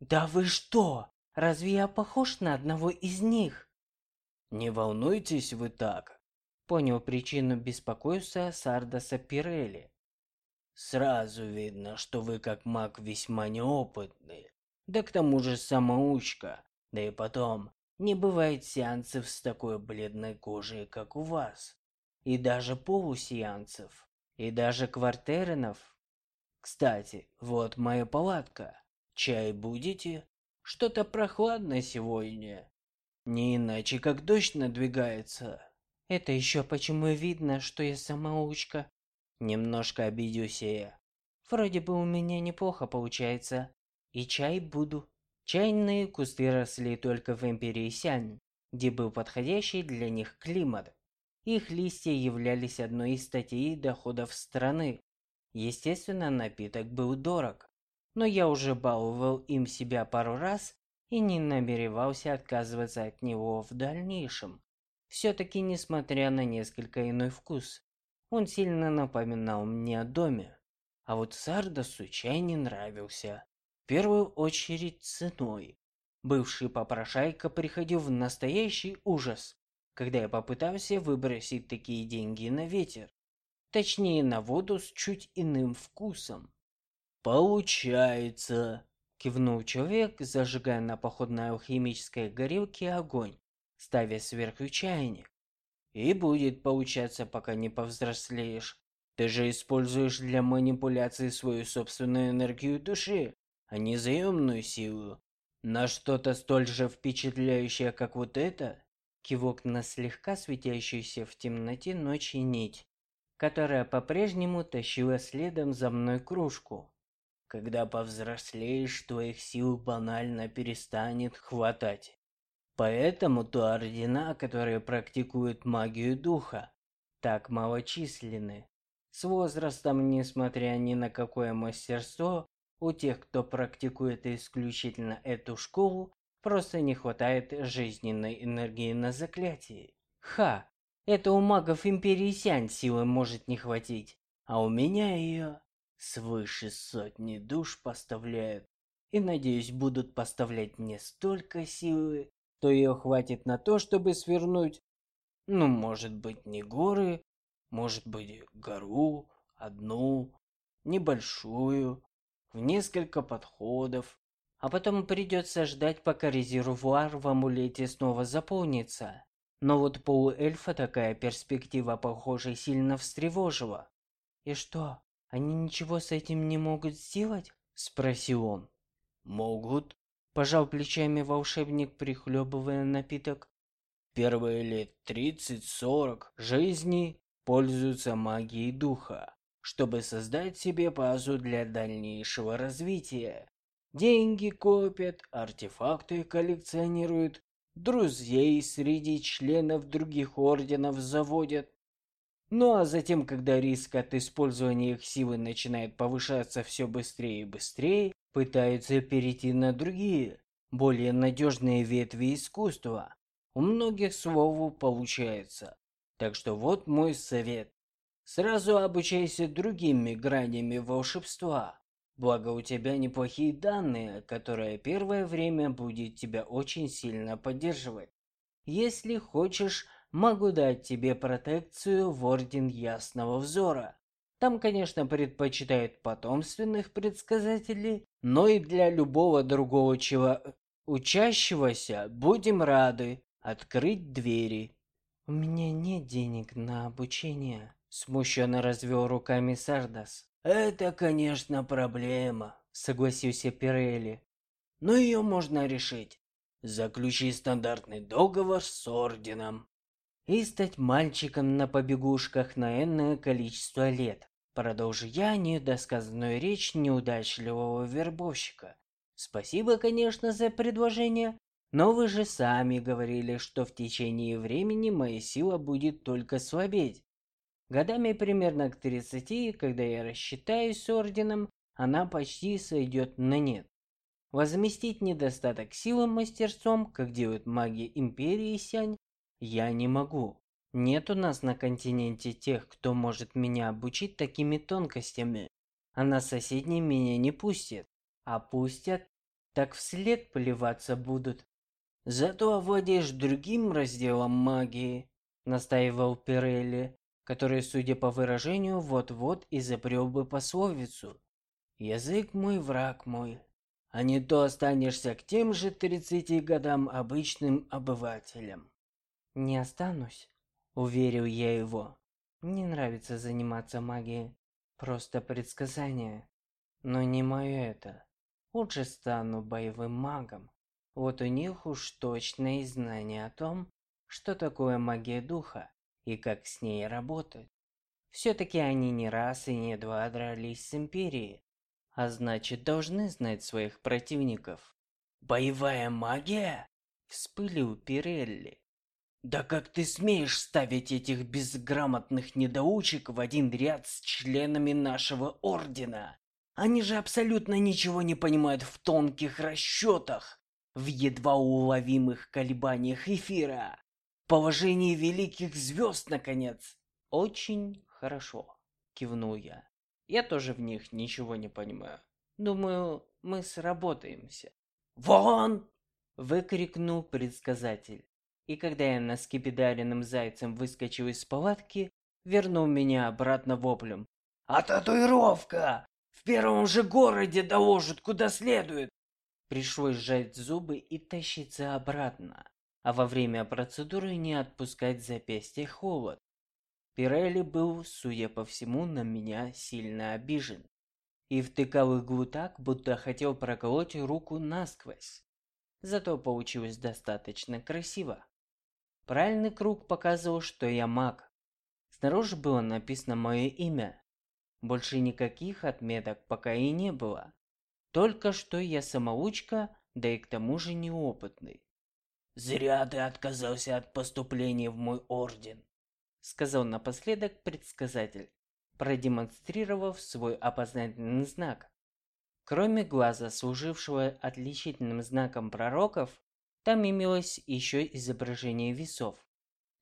«Да вы что? Разве я похож на одного из них?» «Не волнуйтесь вы так», — понял причину беспокойства Сардаса Пирелли. «Сразу видно, что вы как маг весьма неопытный. Да к тому же самоучка. Да и потом, не бывает сеансов с такой бледной кожей, как у вас. И даже полусеансов. И даже квартеринов. Кстати, вот моя палатка. Чай будете? Что-то прохладно сегодня. Не иначе, как дождь надвигается. Это еще почему видно, что я самоучка. Немножко обиделся я. Вроде бы у меня неплохо получается. И чай буду. Чайные кусты росли только в империи Сянь, где был подходящий для них климат. Их листья являлись одной из статей доходов страны. Естественно, напиток был дорог. Но я уже баловал им себя пару раз и не намеревался отказываться от него в дальнейшем. Все-таки, несмотря на несколько иной вкус, Он сильно напоминал мне о доме. А вот Сардасу чай не нравился. В первую очередь ценой. Бывший попрошайка приходил в настоящий ужас, когда я попытался выбросить такие деньги на ветер. Точнее, на воду с чуть иным вкусом. «Получается!» – кивнул человек, зажигая на походной алхимической горелке огонь, ставя сверху чайник. «И будет получаться, пока не повзрослеешь. Ты же используешь для манипуляции свою собственную энергию души, а не заемную силу. На что-то столь же впечатляющее, как вот это?» Кивок на слегка светящуюся в темноте ночи нить, которая по-прежнему тащила следом за мной кружку. Когда повзрослеешь, твоих сил банально перестанет хватать. Поэтому то ордена, которые практикуют магию духа, так малочисленны. С возрастом, несмотря ни на какое мастерство, у тех, кто практикует исключительно эту школу, просто не хватает жизненной энергии на заклятии. Ха! Это у магов Империи Сянь силы может не хватить, а у меня ее свыше сотни душ поставляют. И, надеюсь, будут поставлять не столько силы, что ее хватит на то, чтобы свернуть, ну, может быть, не горы, может быть, гору, одну, небольшую, в несколько подходов, а потом придется ждать, пока резервуар в амулете снова заполнится. Но вот полуэльфа такая перспектива, похоже, сильно встревожила. И что, они ничего с этим не могут сделать? Спросил он. Могут. Пожал плечами волшебник, прихлебывая напиток. Первые лет тридцать-сорок жизни пользуются магией духа, чтобы создать себе базу для дальнейшего развития. Деньги копят, артефакты коллекционируют, друзей среди членов других орденов заводят, ну а затем, когда риск от использования их силы начинает повышаться все быстрее и быстрее, пытаются перейти на другие, более надежные ветви искусства. У многих, слову, получается. Так что вот мой совет. Сразу обучайся другими гранями волшебства. Благо у тебя неплохие данные, которые первое время будет тебя очень сильно поддерживать. Если хочешь могу дать тебе протекцию в Орден Ясного Взора. Там, конечно, предпочитают потомственных предсказателей, но и для любого другого чего учащегося будем рады открыть двери. У меня нет денег на обучение, смущенно развел руками Сардас. Это, конечно, проблема, согласился Пирелли. Но ее можно решить. Заключи стандартный договор с орденом и стать мальчиком на побегушках на энное количество лет. Продолжу я недосказанную речь неудачливого вербовщика. Спасибо, конечно, за предложение, но вы же сами говорили, что в течение времени моя сила будет только слабеть. Годами примерно к 30, когда я рассчитаюсь с орденом, она почти сойдет на нет. Возместить недостаток силы мастерством, как делают маги Империи Сянь, я не могу. Нет у нас на континенте тех, кто может меня обучить такими тонкостями. А на соседние меня не пустят. А пустят, так вслед поливаться будут. Зато овладеешь другим разделом магии, настаивал Пирелли, который, судя по выражению, вот-вот изобрел бы пословицу. Язык мой, враг мой. А не то останешься к тем же тридцати годам обычным обывателем. «Не останусь», — уверил я его. «Мне нравится заниматься магией. Просто предсказание. Но не мое это. Лучше стану боевым магом. Вот у них уж точные знания о том, что такое магия духа и как с ней работать. Все-таки они не раз и не два дрались с Империей, а значит должны знать своих противников. «Боевая магия?» – вспылил Пирелли. Да как ты смеешь ставить этих безграмотных недоучек в один ряд с членами нашего ордена? Они же абсолютно ничего не понимают в тонких расчетах, в едва уловимых колебаниях эфира, положении великих звезд, наконец. Очень хорошо», – кивнул я. «Я тоже в них ничего не понимаю. Думаю, мы сработаемся». «Вон!» – выкрикнул предсказатель. И когда я на скипидаренным зайцем выскочил из палатки, вернул меня обратно воплем. «А татуировка! В первом же городе доложат куда следует!» Пришлось сжать зубы и тащиться обратно, а во время процедуры не отпускать запястье холод. Пирелли был, судя по всему, на меня сильно обижен и втыкал иглу так, будто хотел проколоть руку насквозь. Зато получилось достаточно красиво. Правильный круг показывал, что я маг. Снаружи было написано мое имя. Больше никаких отметок пока и не было. Только что я самоучка, да и к тому же неопытный. «Зря ты отказался от поступления в мой орден», сказал напоследок предсказатель, продемонстрировав свой опознательный знак. Кроме глаза, служившего отличительным знаком пророков, там имелось еще изображение весов.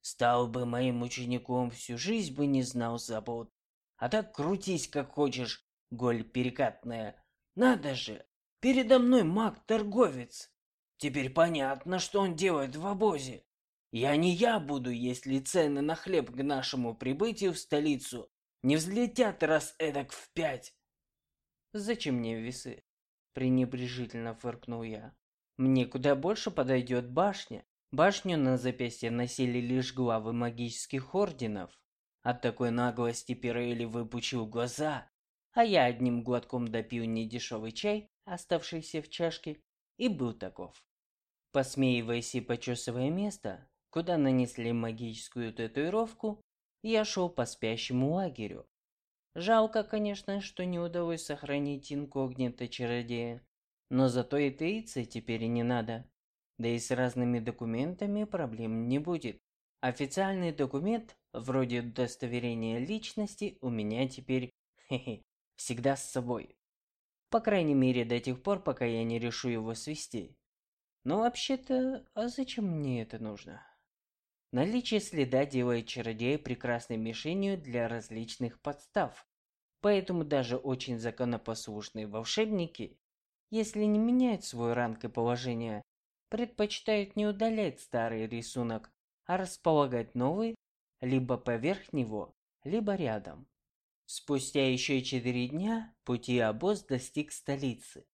Стал бы моим учеником, всю жизнь бы не знал забот. А так крутись как хочешь, голь перекатная. Надо же, передо мной маг-торговец. Теперь понятно, что он делает в обозе. Я не я буду, если цены на хлеб к нашему прибытию в столицу не взлетят раз эдак в пять. Зачем мне весы? Пренебрежительно фыркнул я. Мне куда больше подойдет башня. Башню на запястье носили лишь главы магических орденов. От такой наглости Пирелли выпучил глаза, а я одним глотком допил недешевый чай, оставшийся в чашке, и был таков. Посмеиваясь и почесывая место, куда нанесли магическую татуировку, я шел по спящему лагерю. Жалко, конечно, что не удалось сохранить инкогнито чародея, но зато и таиться теперь не надо. Да и с разными документами проблем не будет. Официальный документ, вроде удостоверения личности, у меня теперь, хе-хе, всегда с собой. По крайней мере, до тех пор, пока я не решу его свести. Но вообще-то, а зачем мне это нужно? Наличие следа делает чародея прекрасной мишенью для различных подстав. Поэтому даже очень законопослушные волшебники, если не меняют свой ранг и положение, предпочитают не удалять старый рисунок, а располагать новый либо поверх него, либо рядом. Спустя еще четыре дня пути обоз достиг столицы.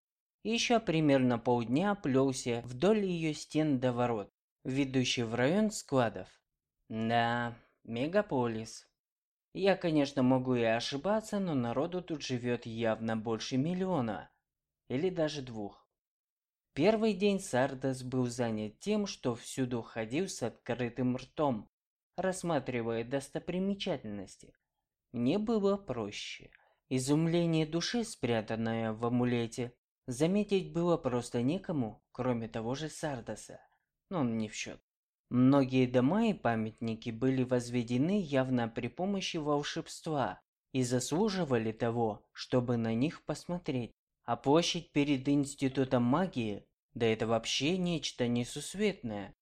Еще примерно полдня плелся вдоль ее стен до ворот, ведущий в район складов. Да, мегаполис. Я, конечно, могу и ошибаться, но народу тут живет явно больше миллиона. Или даже двух. Первый день Сардас был занят тем, что всюду ходил с открытым ртом, рассматривая достопримечательности. Мне было проще. Изумление души, спрятанное в амулете, заметить было просто некому, кроме того же Сардаса. Но он не в счет. Многие дома и памятники были возведены явно при помощи волшебства и заслуживали того, чтобы на них посмотреть. А площадь перед Институтом магии, да это вообще нечто несусветное.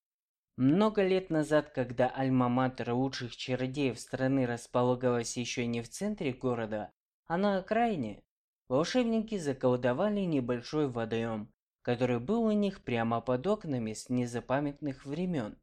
Много лет назад, когда альма-матер лучших чародеев страны располагалась еще не в центре города, а на окраине, волшебники заколдовали небольшой водоем, который был у них прямо под окнами с незапамятных времен.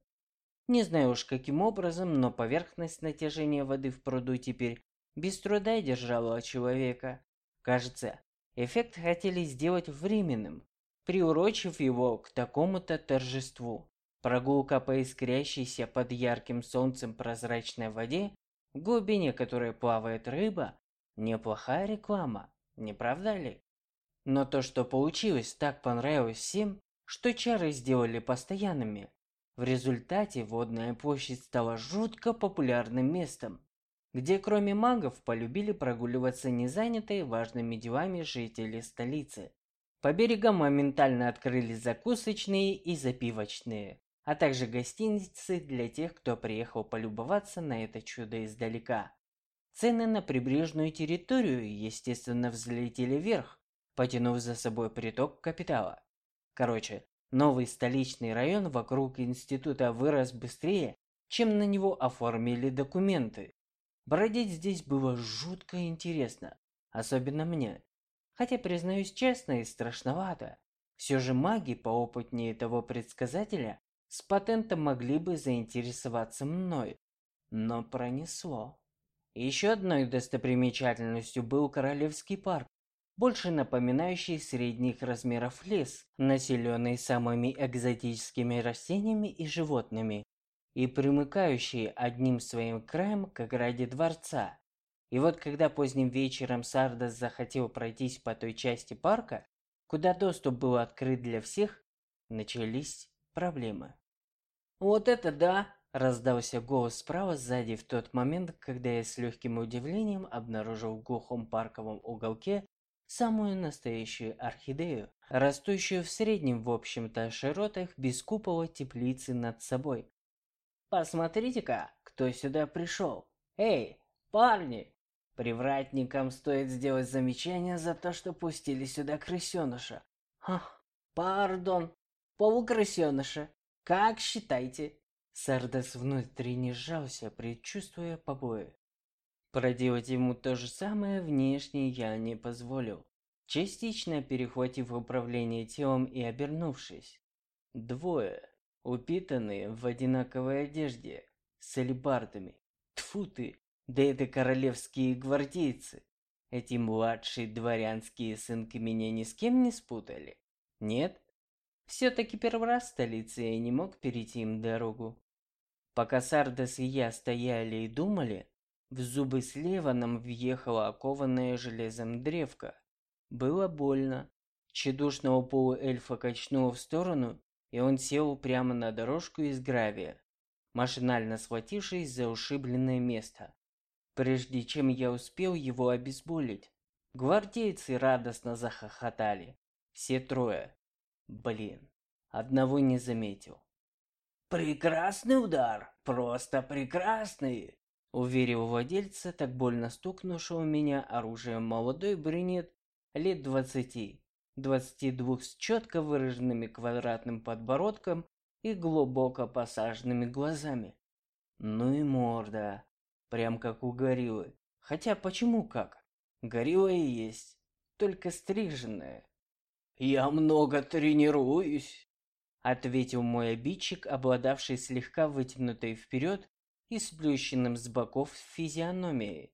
Не знаю уж каким образом, но поверхность натяжения воды в пруду теперь без труда держала человека. Кажется, эффект хотели сделать временным, приурочив его к такому-то торжеству. Прогулка по искрящейся под ярким солнцем прозрачной воде, в глубине которой плавает рыба, неплохая реклама, не правда ли? Но то, что получилось, так понравилось всем, что чары сделали постоянными. В результате водная площадь стала жутко популярным местом, где кроме магов полюбили прогуливаться незанятые важными делами жители столицы. По берегам моментально открылись закусочные и запивочные, а также гостиницы для тех, кто приехал полюбоваться на это чудо издалека. Цены на прибрежную территорию, естественно, взлетели вверх, потянув за собой приток капитала. Короче, Новый столичный район вокруг института вырос быстрее, чем на него оформили документы. Бродить здесь было жутко интересно, особенно мне. Хотя, признаюсь честно, и страшновато. Все же маги поопытнее того предсказателя с патентом могли бы заинтересоваться мной. Но пронесло. Еще одной достопримечательностью был Королевский парк, больше напоминающий средних размеров лес, населенный самыми экзотическими растениями и животными, и примыкающий одним своим краем к ограде дворца. И вот когда поздним вечером Сардас захотел пройтись по той части парка, куда доступ был открыт для всех, начались проблемы. «Вот это да!» – раздался голос справа сзади в тот момент, когда я с легким удивлением обнаружил в глухом парковом уголке самую настоящую орхидею, растущую в среднем, в общем-то, широтах без купола теплицы над собой. Посмотрите-ка, кто сюда пришел. Эй, парни! Привратникам стоит сделать замечание за то, что пустили сюда крысеныша. Ах, пардон, полукрысеныша. Как считаете? Сардас внутренне сжался, предчувствуя побои. Проделать ему то же самое внешне я не позволил, частично перехватив управление телом и обернувшись. Двое, упитанные в одинаковой одежде, с алебардами. Тфу ты, да это королевские гвардейцы. Эти младшие дворянские сынки меня ни с кем не спутали? Нет? Все-таки первый раз в столице я не мог перейти им дорогу. Пока Сардас и я стояли и думали, в зубы слева нам въехала окованная железом древка. Было больно. Чедушного полуэльфа качнуло в сторону, и он сел прямо на дорожку из гравия, машинально схватившись за ушибленное место. Прежде чем я успел его обезболить, гвардейцы радостно захохотали. Все трое. Блин, одного не заметил. «Прекрасный удар! Просто прекрасный!» Уверил владельца, так больно стукнувшего меня оружием молодой брюнет лет двадцати, двадцати двух с четко выраженными квадратным подбородком и глубоко посаженными глазами. Ну и морда, прям как у гориллы. Хотя почему как? Горилла и есть, только стриженная. «Я много тренируюсь», — ответил мой обидчик, обладавший слегка вытянутой вперед и сплющенным с боков физиономией.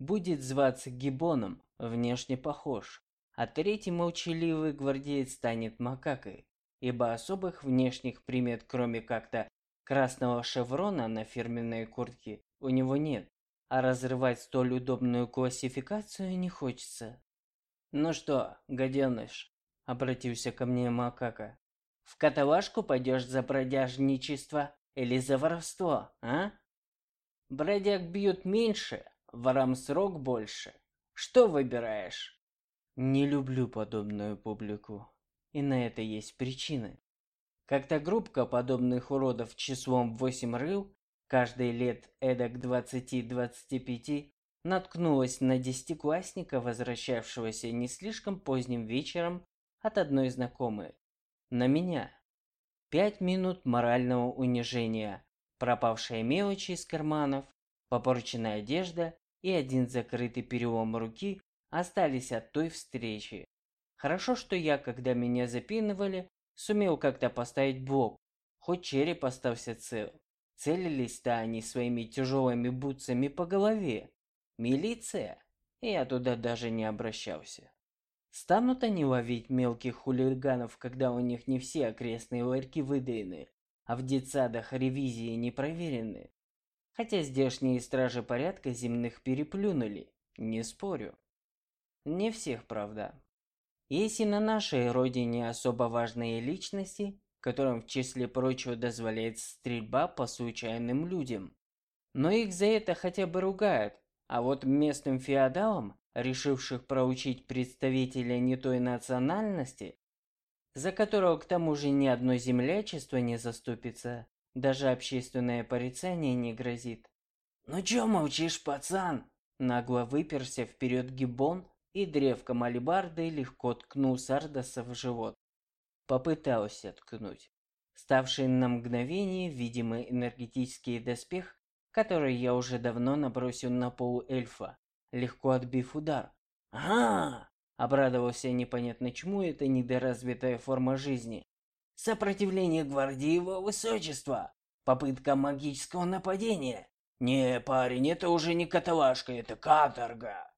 Будет зваться Гибоном, внешне похож, а третий молчаливый гвардеец станет макакой, ибо особых внешних примет, кроме как-то красного шеврона на фирменной куртке, у него нет, а разрывать столь удобную классификацию не хочется. «Ну что, гаденыш?» — обратился ко мне макака. «В каталажку пойдешь за бродяжничество или за воровство, а? Бродяг бьют меньше, ворам срок больше. Что выбираешь? Не люблю подобную публику. И на это есть причины. Как-то группка подобных уродов числом 8 рыл, каждый лет эдак 20-25, наткнулась на десятиклассника, возвращавшегося не слишком поздним вечером от одной знакомой. На меня. Пять минут морального унижения, пропавшие мелочи из карманов, попорченная одежда и один закрытый перелом руки остались от той встречи. Хорошо, что я, когда меня запинывали, сумел как-то поставить блок, хоть череп остался цел. Целились-то они своими тяжелыми бутсами по голове. Милиция? Я туда даже не обращался. Станут они ловить мелких хулиганов, когда у них не все окрестные ларьки выдаены, а в детсадах ревизии не проверены? Хотя здешние стражи порядка земных переплюнули, не спорю. Не всех, правда. Есть и на нашей родине особо важные личности, которым в числе прочего дозволяется стрельба по случайным людям. Но их за это хотя бы ругают, а вот местным феодалам решивших проучить представителя не той национальности, за которого к тому же ни одно землячество не заступится, даже общественное порицание не грозит. «Ну чё молчишь, пацан?» Нагло выперся вперед гибон и древком алебарды легко ткнул Сардаса в живот. Попытался ткнуть. Ставший на мгновение видимый энергетический доспех который я уже давно набросил на полуэльфа, легко отбив удар. «Ага!» – обрадовался непонятно чему это недоразвитая форма жизни. «Сопротивление гвардии его высочества! Попытка магического нападения! Не, парень, это уже не каталажка, это каторга!»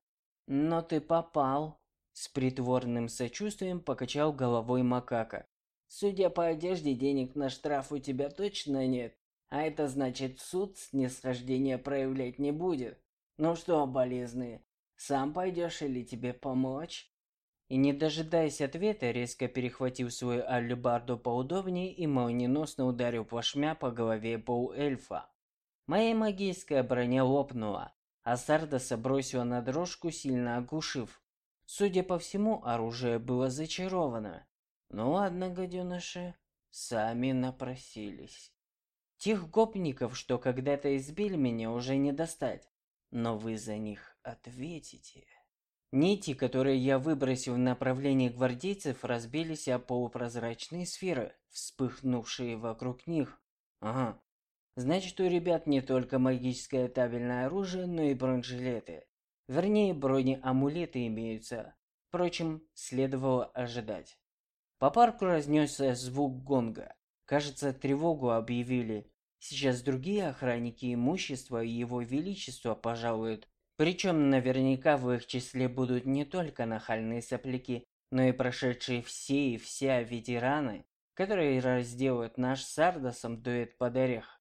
«Но ты попал!» С притворным сочувствием покачал головой макака. «Судя по одежде, денег на штраф у тебя точно нет. А это значит, суд снисхождения проявлять не будет. Ну что, болезные, сам пойдешь или тебе помочь? И не дожидаясь ответа, резко перехватил свою аллюбарду поудобнее и молниеносно ударил плашмя по голове полуэльфа. Моя магическая броня лопнула, а Сардоса бросила на дрожку, сильно оглушив. Судя по всему, оружие было зачаровано. Ну ладно, гаденыши, сами напросились. Тех гопников, что когда-то избили меня, уже не достать. Но вы за них ответите. Нити, которые я выбросил в направлении гвардейцев, разбились о полупрозрачные сферы, вспыхнувшие вокруг них. Ага. Значит, у ребят не только магическое табельное оружие, но и бронежилеты. Вернее, бронеамулеты имеются. Впрочем, следовало ожидать. По парку разнесся звук гонга. Кажется, тревогу объявили. Сейчас другие охранники имущества и его величество пожалуют. Причем наверняка в их числе будут не только нахальные сопляки, но и прошедшие все и вся ветераны, которые разделают наш с Ардосом дуэт под орех.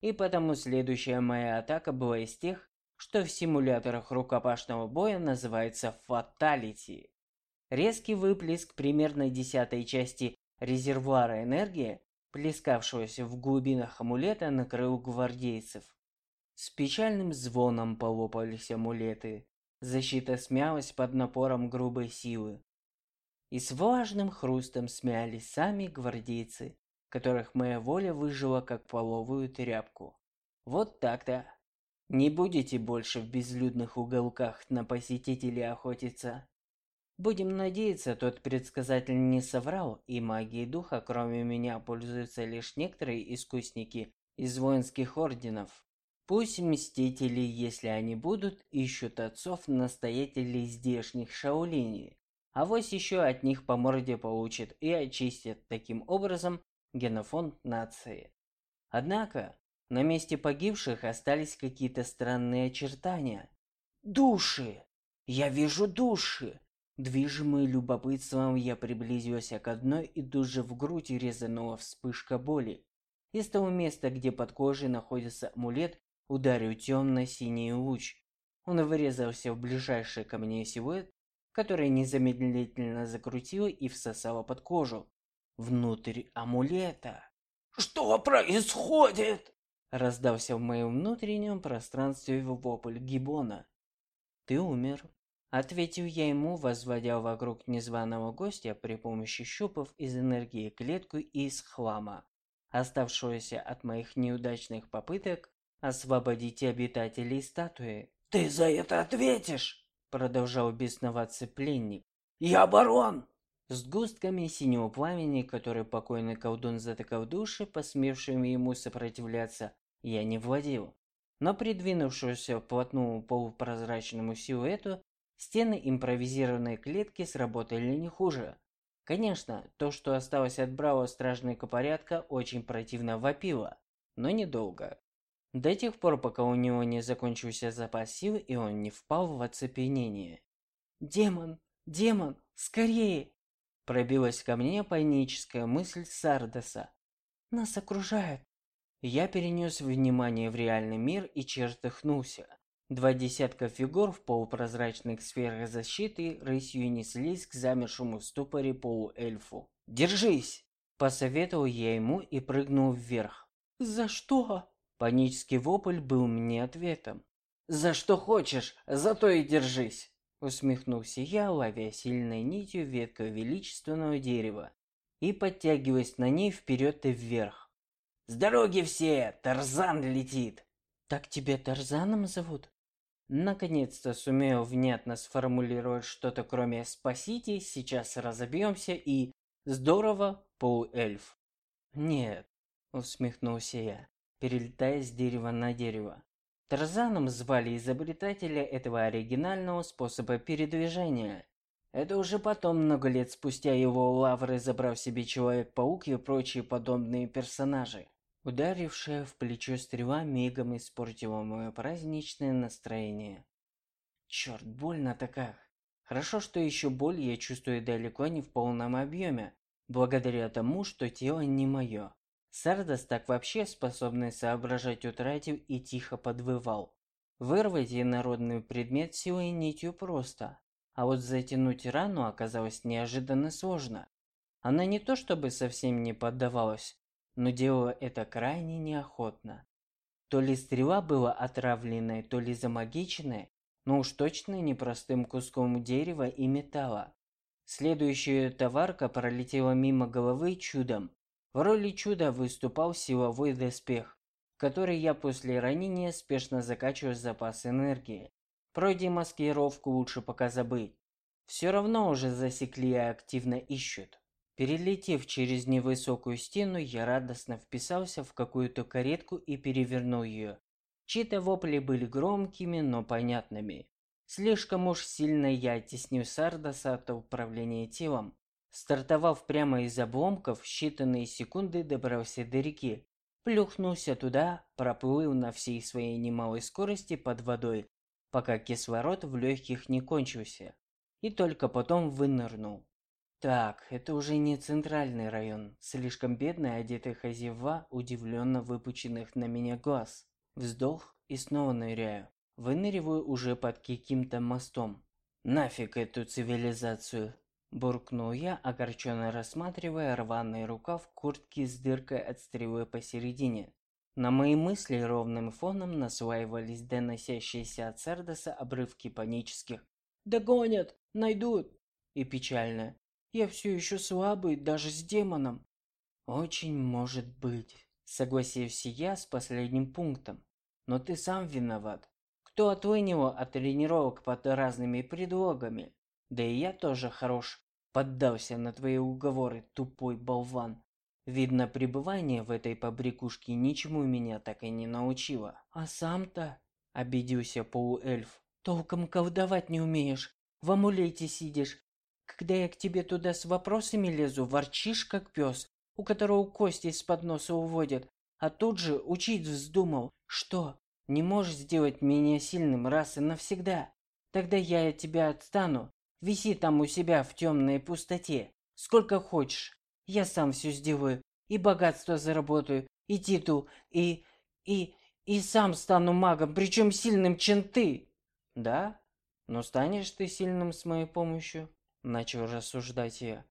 И потому следующая моя атака была из тех, что в симуляторах рукопашного боя называется фаталити. Резкий выплеск примерно десятой части резервуара энергии, плескавшегося в глубинах амулета, накрыл гвардейцев. С печальным звоном полопались амулеты. Защита смялась под напором грубой силы. И с влажным хрустом смялись сами гвардейцы, которых моя воля выжила как половую тряпку. Вот так-то. Не будете больше в безлюдных уголках на посетителей охотиться. Будем надеяться, тот предсказатель не соврал, и магией духа, кроме меня, пользуются лишь некоторые искусники из воинских орденов. Пусть мстители, если они будут, ищут отцов-настоятелей здешних шаолиней. А вось еще от них по морде получат и очистят таким образом генофонд нации. Однако, на месте погибших остались какие-то странные очертания. Души! Я вижу души! Движимый любопытством, я приблизился к одной и тут же в грудь резанула вспышка боли. Из того места, где под кожей находится амулет, ударил темно-синий луч. Он вырезался в ближайший ко мне силуэт, который незамедлительно закрутил и всосало под кожу. Внутрь амулета. «Что происходит?» Раздался в моем внутреннем пространстве вопль Гибона. «Ты умер», Ответил я ему, возводя вокруг незваного гостя при помощи щупов из энергии клетку из хлама, оставшуюся от моих неудачных попыток освободить обитателей статуи. «Ты за это ответишь!» Продолжал бесноваться пленник. «Я барон!» С густками синего пламени, который покойный колдун затыкал души, посмевшим ему сопротивляться, я не владел. Но придвинувшуюся вплотную полупрозрачному силуэту Стены импровизированной клетки сработали не хуже. Конечно, то, что осталось от бравого стражника порядка, очень противно вопило, но недолго. До тех пор, пока у него не закончился запас сил и он не впал в оцепенение. «Демон! Демон! Скорее!» Пробилась ко мне паническая мысль Сардоса. «Нас окружают!» Я перенес внимание в реальный мир и чертыхнулся. Два десятка фигур в полупрозрачных сферах защиты рысью неслись к замершему в ступоре полуэльфу. «Держись!» – посоветовал я ему и прыгнул вверх. «За что?» Панический вопль был мне ответом. «За что хочешь, зато и держись!» Усмехнулся я, ловя сильной нитью ветку величественного дерева и подтягиваясь на ней вперед и вверх. «С дороги все! Тарзан летит!» «Так тебя Тарзаном зовут?» Наконец-то сумел внятно сформулировать что-то кроме «спасите», «сейчас разобьемся» и «здорово, полуэльф». «Нет», — усмехнулся я, перелетая с дерева на дерево. Тарзаном звали изобретателя этого оригинального способа передвижения. Это уже потом, много лет спустя, его лавры забрал себе Человек-паук и прочие подобные персонажи. Ударившая в плечо стрела мигом испортила мое праздничное настроение. Черт, больно-то как. Хорошо, что еще боль я чувствую далеко не в полном объеме, благодаря тому, что тело не мое. Сардас так вообще способный соображать утратил и тихо подвывал. Вырвать инородный предмет силой нитью просто, а вот затянуть рану оказалось неожиданно сложно. Она не то чтобы совсем не поддавалась, но делала это крайне неохотно. То ли стрела была отравленной, то ли замагиченной, но уж точно не простым куском дерева и металла. Следующая товарка пролетела мимо головы чудом. В роли чуда выступал силовой доспех, который я после ранения спешно закачиваю запас энергии. Про демаскировку лучше пока забыть. Все равно уже засекли и активно ищут. Перелетев через невысокую стену, я радостно вписался в какую-то каретку и перевернул ее. Чьи-то вопли были громкими, но понятными. Слишком уж сильно я оттеснил Сардаса от управления телом. Стартовав прямо из обломков, в считанные секунды добрался до реки. Плюхнулся туда, проплыл на всей своей немалой скорости под водой, пока кислород в легких не кончился. И только потом вынырнул. Так, это уже не центральный район. Слишком бедная одетая хозяева, удивленно выпученных на меня глаз. Вздох и снова ныряю. Выныриваю уже под каким-то мостом. Нафиг эту цивилизацию. Буркнул я, огорченно рассматривая рваный рукав куртки с дыркой от стрелы посередине. На мои мысли ровным фоном наслаивались доносящиеся от Сардоса обрывки панических «Догонят! Найдут!» и печально «Я все еще слабый, даже с демоном!» «Очень может быть», согласился я с последним пунктом. Но ты сам виноват. Кто отлынивал от тренировок под разными предлогами? Да и я тоже хорош. Поддался на твои уговоры, тупой болван. Видно, пребывание в этой побрякушке ничему меня так и не научило. А сам-то, обиделся полуэльф, толком колдовать не умеешь. В амулете сидишь. Когда я к тебе туда с вопросами лезу, ворчишь как пес, у которого кости из-под носа уводят, а тут же учить вздумал. Что, не можешь сделать меня сильным раз и навсегда? Тогда я от тебя отстану. Виси там у себя в темной пустоте. Сколько хочешь. Я сам все сделаю. И богатство заработаю, и титул, и... и... и сам стану магом, причем сильным, чем ты. Да? Но станешь ты сильным с моей помощью? Начал рассуждать я.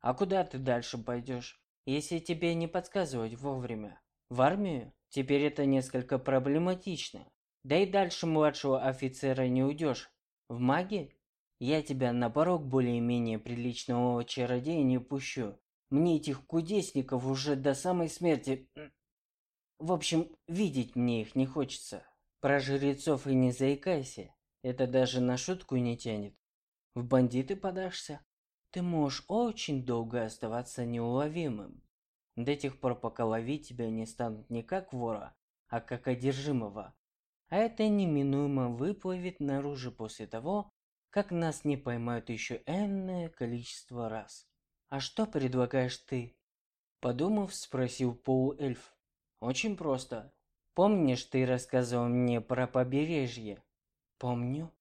А куда ты дальше пойдешь? если тебе не подсказывать вовремя. В армию? Теперь это несколько проблематично. Да и дальше младшего офицера не уйдешь. В маги? Я тебя на порог более-менее приличного чародея не пущу. Мне этих кудесников уже до самой смерти... В общем, видеть мне их не хочется. Про жрецов и не заикайся. Это даже на шутку не тянет. В бандиты подашься? Ты можешь очень долго оставаться неуловимым. До тех пор, пока ловить тебя не станут не как вора, а как одержимого. А это неминуемо выплывет наружу после того, как нас не поймают еще энное количество раз. А что предлагаешь ты? Подумав, спросил полуэльф. Очень просто. Помнишь, ты рассказывал мне про побережье? Помню.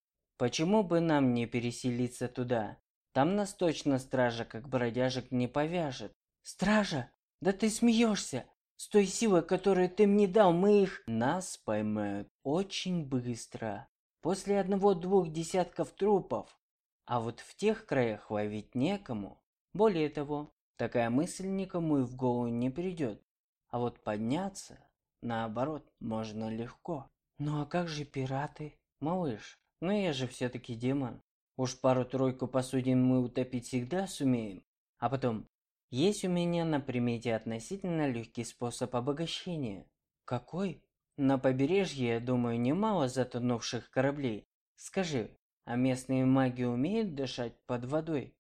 Почему бы нам не переселиться туда? Там нас точно стража, как бродяжек, не повяжет. Стража? Да ты смеешься! С той силой, которую ты мне дал, мы их... Нас поймают очень быстро. После одного-двух десятков трупов. А вот в тех краях ловить некому. Более того, такая мысль никому и в голову не придет. А вот подняться, наоборот, можно легко. Ну а как же пираты? Малыш, ну я же все-таки демон. Уж пару-тройку посудин мы утопить всегда сумеем. А потом, есть у меня на примете относительно легкий способ обогащения. Какой? На побережье, я думаю, немало затонувших кораблей. Скажи, а местные маги умеют дышать под водой?